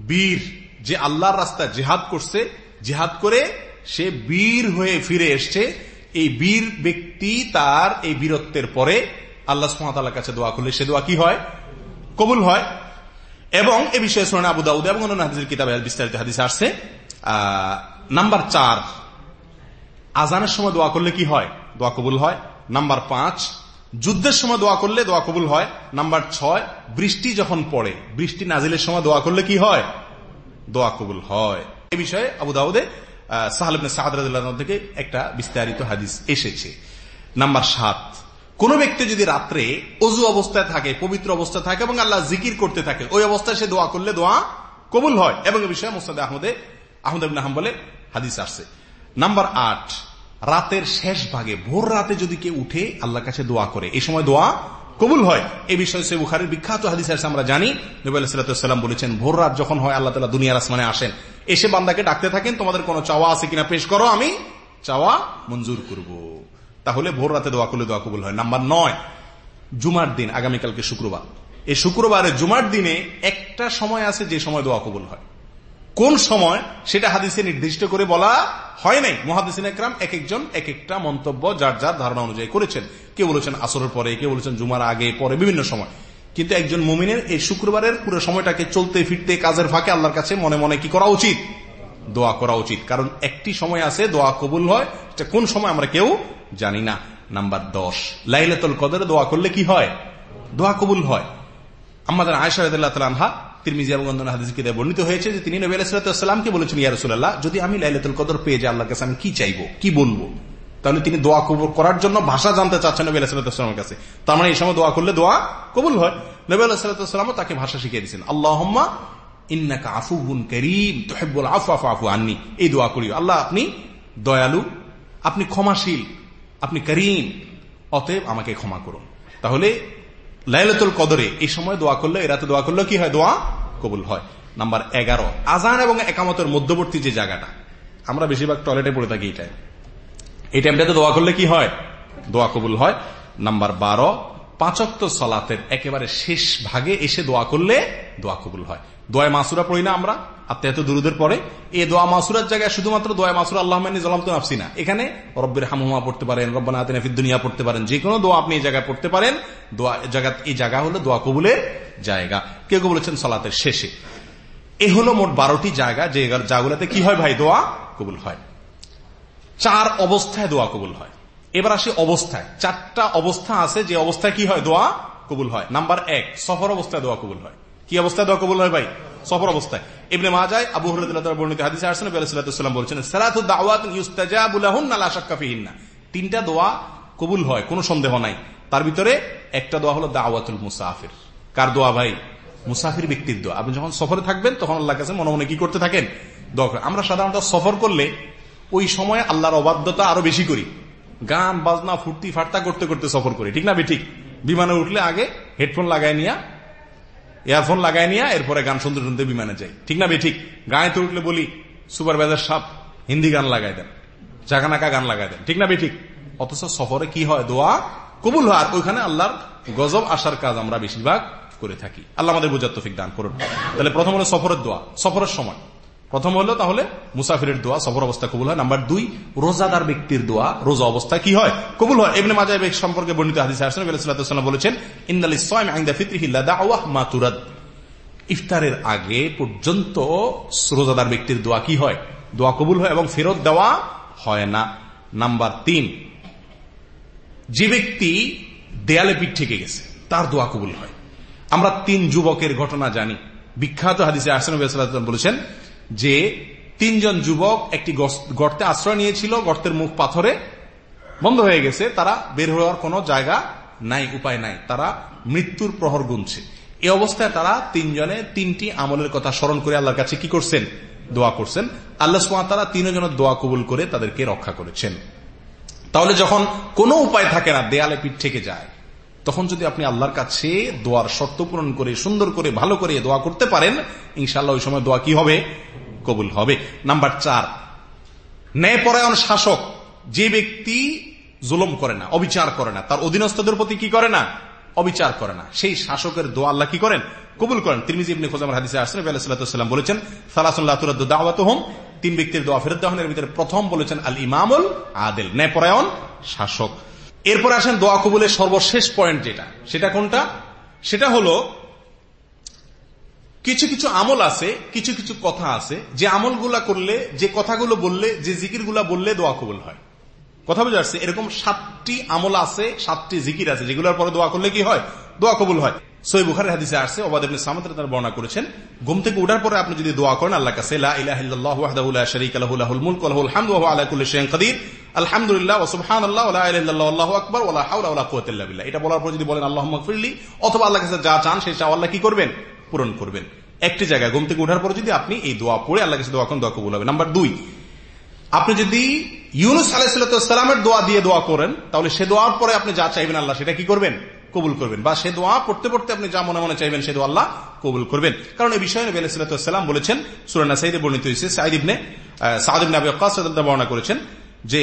বীর, যে আল্লাহর রাস্তায় জেহাদ করছে, জেহাদ করে সে বীর হয়ে ফিরে এসছে। এই বীর ব্যক্তি তার এই বীরত্বের পরে আল্লাহ সুমাতার কাছে দোয়া করলে সে দোয়া কি হয়? কবুল হয়। এবং এ বিষয়ে শোনা আবু দাউদ এবং অন্যান্য হাদিসের কিতাবে বিস্তারিত হাদিস আসছে। নাম্বার চার আজানের সময় দোয়া করলে কি হয়? দোয়া কবুল হয়। নাম্বার পাঁচ, যুদ্ধের সময় দোয়া করলে দোয়া কবুল হয়। নাম্বার ছয়, বৃষ্টি যখন পড়ে, বৃষ্টি নাজিলের সময় দোয়া করলে কি হয়? দোয়া কবুল হয়। এ বিষয়ে আবু দাউদে সাহালিবিন সাহাদ থেকে একটা বিস্তারিত হাদিস এসেছে। নাম্বার সাত কোন ব্যক্তি যদি রাত্রে অজু অবস্থায় থাকে, পবিত্র অবস্থায় থাকে এবং আল্লাহ জিকির করতে থাকে, ওই অবস্থায় সে দোয়া করলে দোয়া কবুল হয়। এবং এ বিষয়ে মোস্তাদ আহমদে, আহমদ আহম বলে হাদিস আসছে। নাম্বার আট, রাতের শেষ ভাগে, ভোর রাতে যদি কেউ উঠে আল্লাহ কাছে দোয়া করে এই সময় দোয়া কবুল হয়। এই বিষয়ে সে বুখারের বিখ্যাত হাদিস আমরা জানি। নবী বলেছেন, ভোর রাত যখন হয়, আল্লাহ তালা দুনিয়ার আসমানে আসেন। এসে বান্দাকে ডাকতে থাকেন, তোমাদের কোনো চাওয়া আছে কিনা পেশ করো, আমি চাওয়া মঞ্জুর করব। তাহলে ভোর রাতে দোয়া করলে দোয়া কবুল হয়। নাম্বার নয়, জুমার দিন, আগামীকালকে শুক্রবার। এই শুক্রবারে জুমার দিনে একটা সময় আছে যে সময় দোয়া কবুল হয়। কোন সময়? সেটা হাদিসে নির্দিষ্ট করে বলা হয় নাই। মহাদিস একরাম এক একজন, এক একটা মন্তব্য যার যার ধারণা অনুযায়ী করেছেন। কেউ বলেছেন আসরের পরে, কেউ বলেছেন জুমার আগে, পরে, বিভিন্ন সময়। কিন্তু একজন মুমিনের এই শুক্রবারের পুরো সময়টাকে চলতে, ফিরতে, কাজের ফাঁকে আল্লাহর কাছে মনে মনে কি করা উচিত? দোয়া করা উচিত। কারণ একটি সময় আছে দোয়া কবুল হয় এটা কোন সময় আমরা কেউ জানি না, নাম্বার দশ। লাইলাতুল কদরে দোয়া করলে কি হয়? দোয়া কবুল হয়। আমাদের আয়সা বর্ণিত হয়েছে বলেছেন যদি আমি কদর পেয়ে যাই আমি কি চাইব? কি বলব? করার জন্য ভাষা জানতে কাছে। তার মানে এই সময় দোয়া করলে দোয়া কবুল হয়। তাকে ভাষা শিখিয়ে দিয়েছেন আল্লাহ ইন্নাকা আফুবুন করিম তোহেবুল আফু আননি। এই দোয়া আল্লাহ আপনি দয়ালু, আপনি ক্ষমাশীল আপনি করিম, অতএব আমাকে ক্ষমা করুন। তাহলে লাইলাতুল কদরে এই সময় দোয়া করলে এরাতে দোয়া করলে কি হয়? দোয়া কবুল হয়। নাম্বার এগারো, আজান এবং একামতের মধ্যবর্তী যে জায়গাটা, আমরা বেশিরভাগ টয়লেটে পড়ে থাকি এই টাইম এই টাইমটাতে দোয়া করলে কি হয়? দোয়া কবুল হয়। নাম্বার বারো, পাঁচক্ত সলাতের একেবারে শেষ ভাগে এসে দোয়া করলে দোয়া কবুল হয়। দোয়া মাসুরা পড়ি না আমরা। আত্মায়ত দুরুদের পরে এ দোয়া মাসুরার জায়গায় শুধুমাত্র দোয়া মাসুর আল্লাহ জলাম তো নাফসি না। এখানে রব্বের হামুমা পড়তে পারেন, রব্বানা দুনিয়া পড়তে পারেন যে কোনো দোয়া আপনি এই জায়গায় পড়তে পারেন। দোয়া জায়গা, এই জায়গা হলো দোয়া কবুলের জায়গা। কেউ কেউ বলেছেন সলাতের শেষে। এ হলো মোট বারোটি জায়গা, যে জায়গাগুলোতে কি হয় ভাই? দোয়া কবুল হয়। চার অবস্থায় দোয়া কবুল হয়। এবার আসি অবস্থায়। চারটা অবস্থা আছে, যে অবস্থায় কি হয়? দোয়া কবুল হয়। নাম্বার এক, সফর অবস্থায় দোয়া কবুল হয়। কি অবস্থায়? দোয়া কবুল হয় ভাই? সফর অবস্থায়। এমনি মা যায় আবু হরদুল্লাহ বর্ণিত হাদিসে আসছেন সাল্লাম বলছেন, সালাতু তিনটা দোয়া কবুল হয়, কোনো সন্দেহ নাই। তার ভিতরে একটা দোয়া হলো দাওয়াতুল মুসাফির। কার দোয়া ভাই? মুসাফির ব্যক্তির দোয়া। আপনি যখন সফরে থাকবেন, তখন আল্লাহ কাছে মনে মনে কি করতে থাকেন? দোয়া আমরা সাধারণত সফর করলে ওই সময় আল্লাহর অবাধ্যতা আরও বেশি করি। গান, বাজনা, ফুর্তি, ফার্তা করতে করতে সফর করি। ঠিক না ঠিক। বিমানে উঠলে আগে হেডফোন লাগাই নিয়া ইয়ারফোন লাগাই নিয়ে এরপরে গান শুনতে শুনতে বিমানে যাই। ঠিক না ঠিক? গায়েতে উঠলে বলি সুপারভাইজার সাপ, হিন্দি গান লাগাই দেন জাগানাকা গান লাগাই দেন। ঠিক না ঠিক? অথচ সফরে কি হয় দোয়া? কবুল হয় আর ওইখানে আল্লাহর গজব আসার কাজ আমরা বেশিরভাগ করে থাকি। আল্লাহ আমাদের বোঝার তফিক দান করুন। তাহলে প্রথম হলো সফরের দোয়া, সফরের সময়। প্রথম হলো তাহলে মুসাফিরের দোয়া, সফর অবস্থা কবুল হয়। নাম্বার দুই, রোজাদার ব্যক্তির দোয়া, রোজা অবস্থা কি হয়? কবুল হয়। এমনি মাজায় সম্পর্কে বর্ণিত হাদিস বলেছেন ইফতারের আগে পর্যন্ত রোজাদার ব্যক্তির দোয়া কি হয়? দোয়া কবুল হয় এবং ফেরত দেওয়া হয় না। নাম্বার তিন, যে ব্যক্তি দেয়ালে পিঠ থেকে গেছে, তার দোয়া কবুল হয়। আমরা তিন যুবকের ঘটনা জানি। বিখ্যাত হাদিসে আসান বলেছেন যে তিনজন যুবক একটি গর্তে আশ্রয় নিয়েছিল, গর্তের মুখ পাথরে, বন্ধ হয়ে গেছে, তারা বের হওয়ার কোনো জায়গা নাই, উপায় নাই। তারা মৃত্যুর প্রহর গুনছে। এ অবস্থায় তারা তিনজনে তিনটি আমলের কথা স্মরণ করে আল্লাহর কাছে কি করছেন? দোয়া করছেন। আল্লাহ তারা তিনজনের দোয়া কবুল করে তাদেরকে রক্ষা করেছেন। তাহলে যখন কোনো উপায় থাকে না, দেয়ালে পিঠ থেকে যায় তখন যদি আপনি আল্লাহর কাছে দোয়ার শর্ত পূরণ করে, সুন্দর করে, ভালো করে দোয়া করতে পারেন ইনশাল্লাহ ওই সময় দোয়া কি হবে? কবুল হবে। নাম্বার চার, ন্যায়পরায়ণ শাসক যে ব্যক্তি জুলম করে না, অবিচার করে না, তার অধীনস্থদের প্রতি কি করে না? অবিচার করে না। সেই শাসকের দোয়া আল্লাহ কি করেন? কবুল করেন। তিনি ইবনে আলাইসাল্লাম বলেছেন হোম তিন ব্যক্তির দোয়া ফেরত দেওয়ানের ভিতরে প্রথম বলেছেন আল ইমামুল আদেল ন্যায়পরায়ণ শাসক। এরপরে আসেন দোয়া কবুলের সর্বশেষ পয়েন্ট যেটা। সেটা কোনটা? সেটা হলো, কিছু কিছু আমল আছে, কিছু কিছু কথা আছে, যে আমলগুলা করলে, যে কথাগুলো বললে, যে জিকিরগুলা বললে দোয়া কবুল হয়। কথা বোঝা যাচ্ছে এরকম সাতটি আমল আছে, সাতটি জিকির আছে, যেগুলোর পরে দোয়া করলে কি হয়? দোয়া কবুল হয়। সই বুখারের হাদিসে আসছে ওবাদ সামাদ তার বর্ণনা করেছেন, ঘুম থেকে উঠার পরে আপনি যদি দোয়া করেন আল্লাহ কাছে আকবর এটা বলার যদি বলেন অথবা আল্লাহ যা চান, সেই চাও আল্লাহ কি করবেন? পূরণ করবেন। একটি জায়গায় ঘুম থেকে উঠার পরে যদি আপনি এই দোয়া আল্লাহ করেন, দোয়া দুই, আপনি যদি ইউনুস আলাহিসাল্লামের দোয়া দিয়ে দোয়া করেন, তাহলে সে দোয়ার পরে আপনি যা চাইবেন আল্লাহ, সেটা কি করবেন? কবুল করবেন বা সে দোয়া পড়তে পড়তে আপনি যা মনে মনে চাইবেন সে দোয়া আল্লাহ কবুল করবেন। কারণ এই বিষয়ে নবী আলাহিসাল্লাম বলেছেন সুরানা সাইদে বর্ণিত হয়েছে সাইদিবনে সাদিবনে আবি বর্ণনা করেছেন যে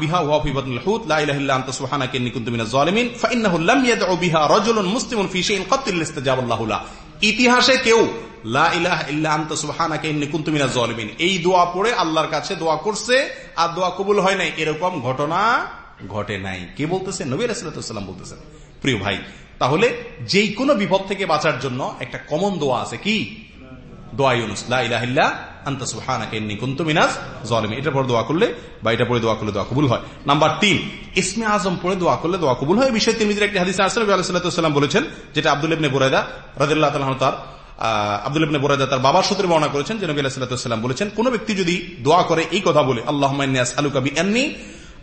বিহা ইতিহাসে কেউ লা ইলাহা এই দোয়া পড়ে আল্লাহর কাছে দোয়া করছে, আর দোয়া কবুল হয় নাই, এরকম ঘটনা ঘটে নাই। কে বলতেছেন নবী রাসূলুল্লাহ বলতেছেন। প্রিয় ভাই, তাহলে যেই কোনো বিপদ থেকে বাঁচার জন্য একটা কমন দোয়া আছে কি? দোয়া এটা পরে দোয়া করলে হয়। নাম্বার 3 ইসমে আজম পড়ে দোয়া করলে দোয়া কবুল বিষয়ে নবী বলেছেন, যেটা তার তার বাবার বর্ণনা করেছেন যে সাল্লাম বলেছেন, কোন ব্যক্তি যদি দোয়া করে এই কথা বলে আসআলুকা বিআন্নী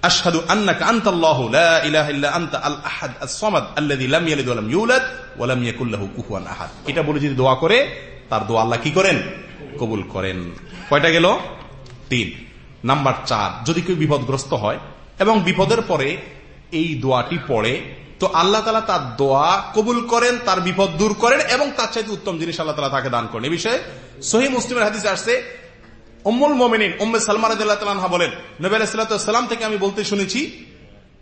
আশহাদু আন্নাকা আনতাল্লাহু, লা ইলাহা ইল্লা আনতা আল আহাদ আস-সামাদ আল্লাযী লাম ইয়ালিদ ওয়া ইউলাদ ওয়া লাম ইয়াকুল লাহু কুফুয়ান আহাদ। এটা বলে যদি দোয়া করে, তার দোয়া আল্লাহ কি করেন? কবুল করেন। কয়টা গেল? তিন। নাম্বার চার, যদি কেউ বিপদগ্রস্ত হয় এবং বিপদের পরে এই দোয়াটি পড়ে, তো আল্লাহ তালা তার দোয়া কবুল করেন, তার বিপদ দূর করেন এবং তার চাইতে উত্তম জিনিস আল্লাহ তালা তাকে দান করেন। এই বিষয়ে সহি মুসলিমের হাদিস আসছে উম্মুল মোমিনিন, উম্মে সালমান রাদিয়াল্লাহু বলেন, নবী আলাইহিস সালাম থেকে আমি বলতে শুনেছি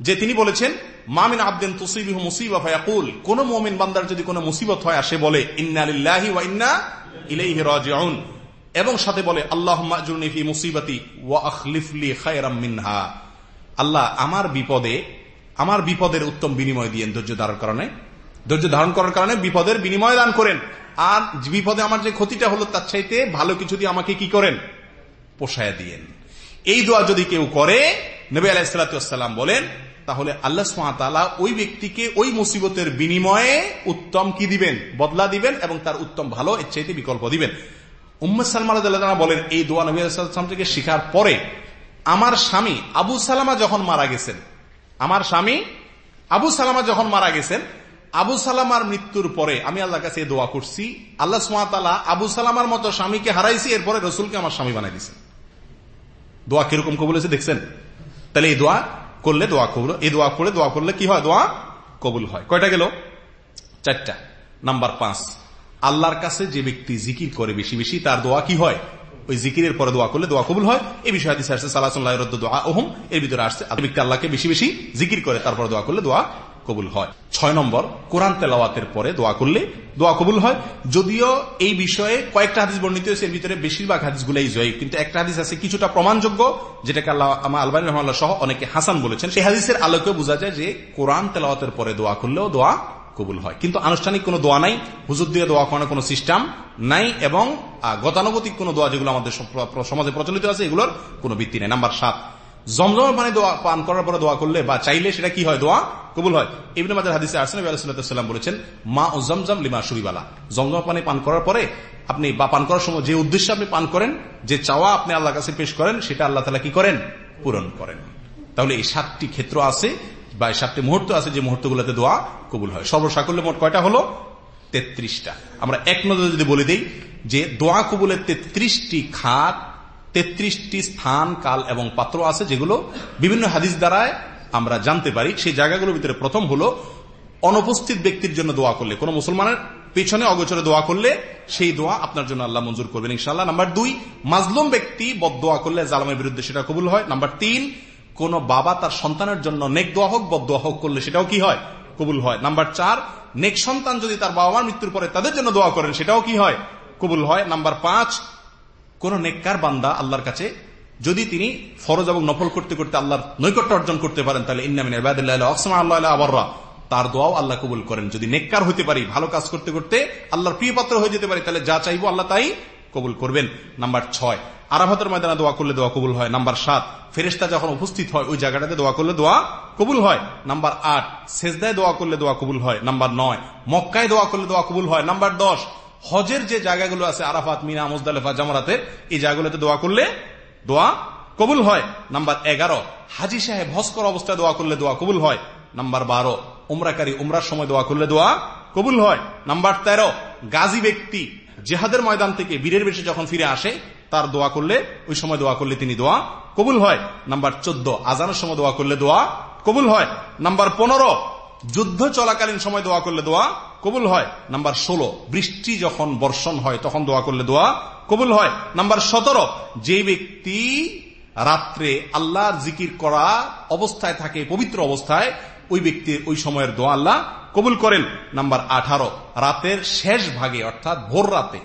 যে তিনি বলেছেন মামিন আবদিন তুসিবিহু মুসিবা ফায়াকুল কোন মুমিন বান্দার যদি কোনো মুসিবত হয়, আসে বলে, ইন্না লিল্লাহি ওয়া ইন্না ইলাইহি রাজিউন এবং সাথে বলে, আল্লাহুম্মা আজরুনি ফি মুসিবাতি ওয়া আখলিফ লি খায়রাম মিনহা আল্লাহ আমার বিপদে, আমার বিপদের উত্তম বিনিময় দিয়েন ধৈর্য ধারণ কারণে ধৈর্য ধারণ করার কারণে বিপদের বিনিময় দান করেন। আর বিপদে আমার যে ক্ষতিটা হলো, তার চাইতে ভালো কিছু দিয়ে আমাকে কি করেন? পোষায় দিয়েন। এই দোয়া যদি কেউ করে, নবী আলাহিসাল্লাম বলেন, তাহলে আল্লাহ সালা ওই ব্যক্তিকে ওই মুসিবতের বিনিময়ে উত্তম কি দিবেন? বদলা দিবেন এবং তার উত্তম ভালো চাইতে বিকল্প দিবেন। উম্মদ সালমান বলেন, এই দোয়া নবী আলাইসালাম থেকে শিখার পরে আমার স্বামী আবু সালামা যখন মারা গেছেন, আমার স্বামী আবু সালামা যখন মারা গেছেন, আবু সালামার মৃত্যুর পরে আমি আল্লাহ কাছে দোয়া করছি, আল্লাহ সোয়াতালা আবু সালামার মতো স্বামীকে হারাইছি, এরপরে রসুলকে আমার স্বামী বানাই দিছে দোয়া কীরকম কবুল হয়েছে দেখছেন? তাহলে এই দোয়া করলে দোয়া কবুল এই দোয়া করে দোয়া করলে কি হয়? দোয়া কবুল হয়। কয়টা গেল? চারটা। নাম্বার পাঁচ, আল্লাহর কাছে যে ব্যক্তি জিকির করে বেশি বেশি, তার দোয়া কি হয়? ওই জিকিরের পরে দোয়া করলে দোয়া কবুল হয়। এই বিষয়ে হাদিসে আসছে সালাহ দোয়া ওহম এর ভিতরে আসছে আল্লাহকে বেশি বেশি জিকির করে, তারপর দোয়া করলে দোয়া কবুল হয়। ছয় নম্বর, কোরআন তেলাওয়াতের পরে দোয়া করলে দোয়া কবুল হয়। যদিও এই বিষয়ে কয়েকটা হাদিস বর্ণিত হয়েছে, এর ভিতরে বেশিরভাগ হাদিসগুলাই জয় কিন্তু একটা হাদিস আছে, কিছুটা প্রমাণযোগ্য, যেটাকে আল্লাহ আমা আলবানী রহমাল্লাহ সহ অনেকে হাসান বলেছেন। সেই হাদিসের আলোকে বোঝা যায় যে কোরআন তেলাওয়াতের পরে দোয়া করলেও দোয়া কবুল হয়। কিন্তু আনুষ্ঠানিক কোনো দোয়া নাই, হুজুর দিয়ে দোয়া করানোর কোনো সিস্টেম নাই, এবং গতানুগতিক কোনো দোয়া যেগুলো আমাদের সমাজে প্রচলিত আছে, এগুলোর কোনো ভিত্তি নেই। নাম্বার সাত জমজমের পানি দোয়া পান করার পরে দোয়া করলে বা চাইলে সেটা কি হয় দোয়া? কবুল হয়। ইবনে মাজার হাদিসে আসেন আলাইসাল্লাম বলেছেন, মা ও জমজম লিমা সুরিবালা জমজম পানি পান করার পরে আপনি বা পান করার সময় যে উদ্দেশ্যে আপনি পান করেন, যে চাওয়া আপনি আল্লাহ কাছে পেশ করেন, সেটা আল্লাহ তালা কি করেন? পূরণ করেন। তাহলে এই সাতটি ক্ষেত্র আছে বা এই সাতটি মুহূর্ত আছে যে মুহূর্তগুলোতে দোয়া কবুল হয়। সর্বসাকল্যে মোট কয়টা হলো? তেত্রিশটা। আমরা এক নজরে যদি বলে দিই যে দোয়া কবুলের তেত্রিশটি খাত, তেত্রিশটি স্থান, কাল এবং পাত্র আছে যেগুলো বিভিন্ন হাদিস দ্বারায় আমরা জানতে পারি, সেই জায়গাগুলোর ভিতরে প্রথম হলো অনুপস্থিত ব্যক্তির জন্য দোয়া করলে। কোন মুসলমানের পেছনে অগোচরে দোয়া করলে সেই দোয়া আপনার জন্য আল্লাহ মঞ্জুর করবেন ইনশাল্লাহ নাম্বার দুই, মাজলুম ব্যক্তি বদ দোয়া করলে জালামের বিরুদ্ধে সেটা কবুল হয়। নাম্বার তিন, কোন বাবা তার সন্তানের জন্য নেক দোয়া হোক বদ দোয়া হোক করলে সেটাও কি হয়? কবুল হয়। নাম্বার চার, নেক সন্তান যদি তার বাবা মার মৃত্যুর পরে তাদের জন্য দোয়া করেন, সেটাও কি হয়? কবুল হয়। নাম্বার পাঁচ, কোন নেককার বান্দা আল্লাহর কাছে যদি তিনি ফরজ এবং নফল করতে করতে আল্লাহর নৈকট্য অর্জন করতে পারেন, তাহলে ইন্নামিন আল্লাহ আবররা। তার দোয়াও আল্লাহ কবুল করেন। যদি নেককার হতে পারি, ভালো কাজ করতে করতে আল্লাহর প্রিয় পাত্র হয়ে যেতে পারি, তাহলে যা চাইব আল্লাহ তাই কবুল করবেন। নাম্বার ছয়, আরাফাতের ময়দানে দোয়া করলে দোয়া কবুল হয়। নাম্বার সাত ফেরেস্তা যখন উপস্থিত হয়, ওই জায়গাটাতে দোয়া করলে দোয়া কবুল হয়। নাম্বার আট, সেজদায় দোয়া করলে দোয়া কবুল হয়। নাম্বার নয়, মক্কায় দোয়া করলে দোয়া কবুল হয়। নাম্বার দশ, হজের যে জায়গাগুলো আছে, আরাফাত, মিনা, মুজদালেফা, জামারাতের, এই জায়গাগুলোতে দোয়া করলে দোয়া কবুল হয়। নাম্বার এগারো, হাজি সাহেব হস্কর অবস্থায় দোয়া করলে দোয়া কবুল হয়। নাম্বার বারো, উমরাকারী উমরার সময় দোয়া করলে দোয়া কবুল হয়। নাম্বার তেরো, গাজী ব্যক্তি জেহাদের ময়দান থেকে বীরের বেশি যখন ফিরে আসে, তার দোয়া করলে, ওই সময় দোয়া করলে তিনি দোয়া কবুল হয়। নাম্বার চোদ্দ, আজানের সময় দোয়া করলে দোয়া কবুল হয়। নাম্বার পনেরো, যুদ্ধ চলাকালীন সময় দোয়া করলে দোয়া কবুল হয়? নাম্বার ষোলো, বৃষ্টি যখন বর্ষণ হয়, তখন দোয়া করলে দোয়া কবুল হয়। নাম্বার সতেরো যে ব্যক্তি রাত্রে আল্লাহর জিকির করা অবস্থায় থাকে, পবিত্র অবস্থায়, ওই ব্যক্তির ওই সময়ের দোয়া আল্লাহ কবুল করেন। নাম্বার আঠারো, রাতের শেষ ভাগে, অর্থাৎ ভোর রাতে,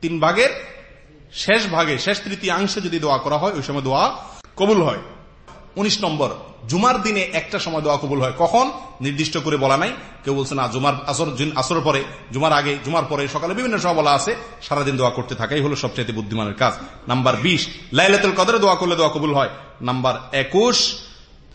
তিন ভাগের শেষ ভাগে, শেষ তৃতীয়াংশে যদি দোয়া করা হয়, ওই সময় দোয়া কবুল হয়। উনিশ নম্বর, জুমার দিনে একটা সময় দোয়া কবুল হয়। কখন? নির্দিষ্ট করে বলা নাই। কেউ বলছে, না, জুমার আসর আসর পরে, জুমার আগে, জুমার পরে, সকালে বিভিন্ন সময় বলা আছে। সারাদিন দোয়া করতে থাকাই হলো সবচেয়ে বুদ্ধিমানের কাজ। নাম্বার বিশ, লাইলাতুল কদরে দোয়া করলে দোয়া কবুল হয়। নাম্বার একুশ,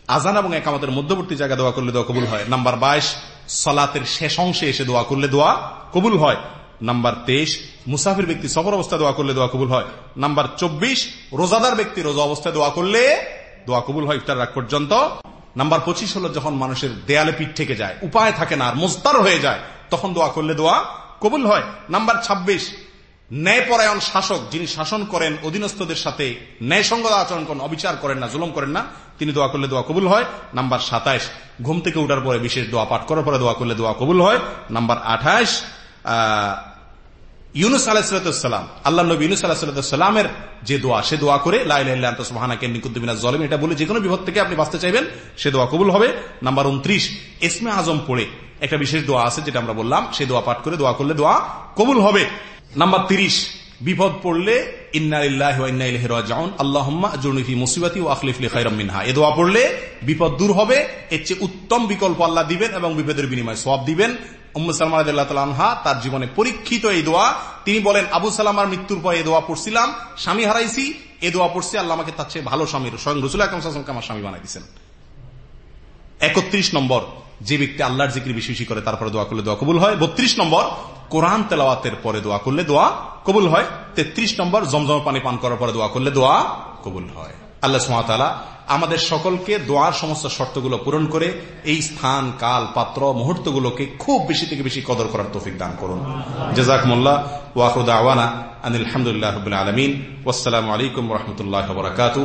আজান এবং একামতের মধ্যবর্তী জায়গায় দোয়া করলে দোয়া কবুল হয়। নাম্বার বাইশ, সলাতের শেষ অংশে এসে দোয়া করলে দোয়া কবুল হয়। নাম্বার তেইশ, মুসাফির ব্যক্তি সফর অবস্থায় দোয়া করলে দোয়া কবুল হয়। নাম্বার চব্বিশ, রোজাদার ব্যক্তি রোজা অবস্থায় দোয়া করলে দোয়া কবুল হয় ইফতার রাখ পর্যন্ত। নাম্বার পঁচিশ হলো যখন মানুষের দেয়ালে পিঠ থেকে যায়, উপায় থাকে না আর মোস্তার হয়ে যায়, তখন দোয়া করলে দোয়া কবুল হয়। নাম্বার ছাব্বিশ, ন্যায়পরায়ণ শাসক যিনি শাসন করেন, অধীনস্থদের সাথে ন্যায়সঙ্গত আচরণ করেন, অবিচার করেন না, জুলম করেন না, তিনি দোয়া করলে দোয়া কবুল হয়। নাম্বার সাতাইশ, ঘুম থেকে উঠার পরে বিশেষ দোয়া পাঠ করার পরে দোয়া করলে দোয়া কবুল হয়। নাম্বার আঠাইশ ইউনুস আলাহিসাম আল্লাহ নবী ইউনুস আলাহিসামের যে দোয়া, সে দোয়া করে লাইলাহানাকুদ্দিনা জলিম এটা বলে যে কোনো বিপদ থেকে আপনি বাঁচতে চাইবেন, সে দোয়া কবুল হবে। নাম্বার উনত্রিশ, ইসমে আজম পড়ে একটা বিশেষ দোয়া আছে যেটা আমরা বললাম, সে দোয়া পাঠ করে দোয়া করলে দোয়া কবুল হবে। নাম্বার তিরিশ, বিপদ পড়লে বিপদ দূর হবে, এর চেয়ে উত্তম বিকল্প আল্লাহ দিবেন এবং বিপদের বিনিময় সব দিবেন। উম্মুসালমানহা তার জীবনে পরীক্ষিত এই দোয়া। তিনি বলেন, আবু সালামার মৃত্যুর পর এ দোয়া পড়ছিলাম, স্বামী হারাইছি, এ দোয়া পড়ছি, আল্লাহ আমাকে তার চেয়ে ভালো স্বামীর স্বয়ং রসুল আকরমকে আমার স্বামী বানাই দিচ্ছেন একত্রিশ নম্বর, যে ব্যক্তি আল্লাহর জিকির বেশি বেশি করে, তারপরে দোয়া করলে দোয়া কবুল হয়। বত্রিশ নম্বর, কোরআন তেলাওয়াতের পরে দোয়া করলে দোয়া কবুল হয়। তেত্রিশ নম্বর জমজম পানি পান করার পরে দোয়া করলে দোয়া কবুল হয়। আল্লাহ সুমাতালা আমাদের সকলকে দোয়ার সমস্ত শর্তগুলো পূরণ করে এই স্থান, কাল, পাত্র, মুহূর্তগুলোকে খুব বেশি থেকে বেশি কদর করার তৌফিক দান করুন। জেজাক মোল্লা ওয়াকুদা আওয়ানা আনিল আলমিন। ওসালাম আলাইকুম রহমতুল্লাহ বরাকাতু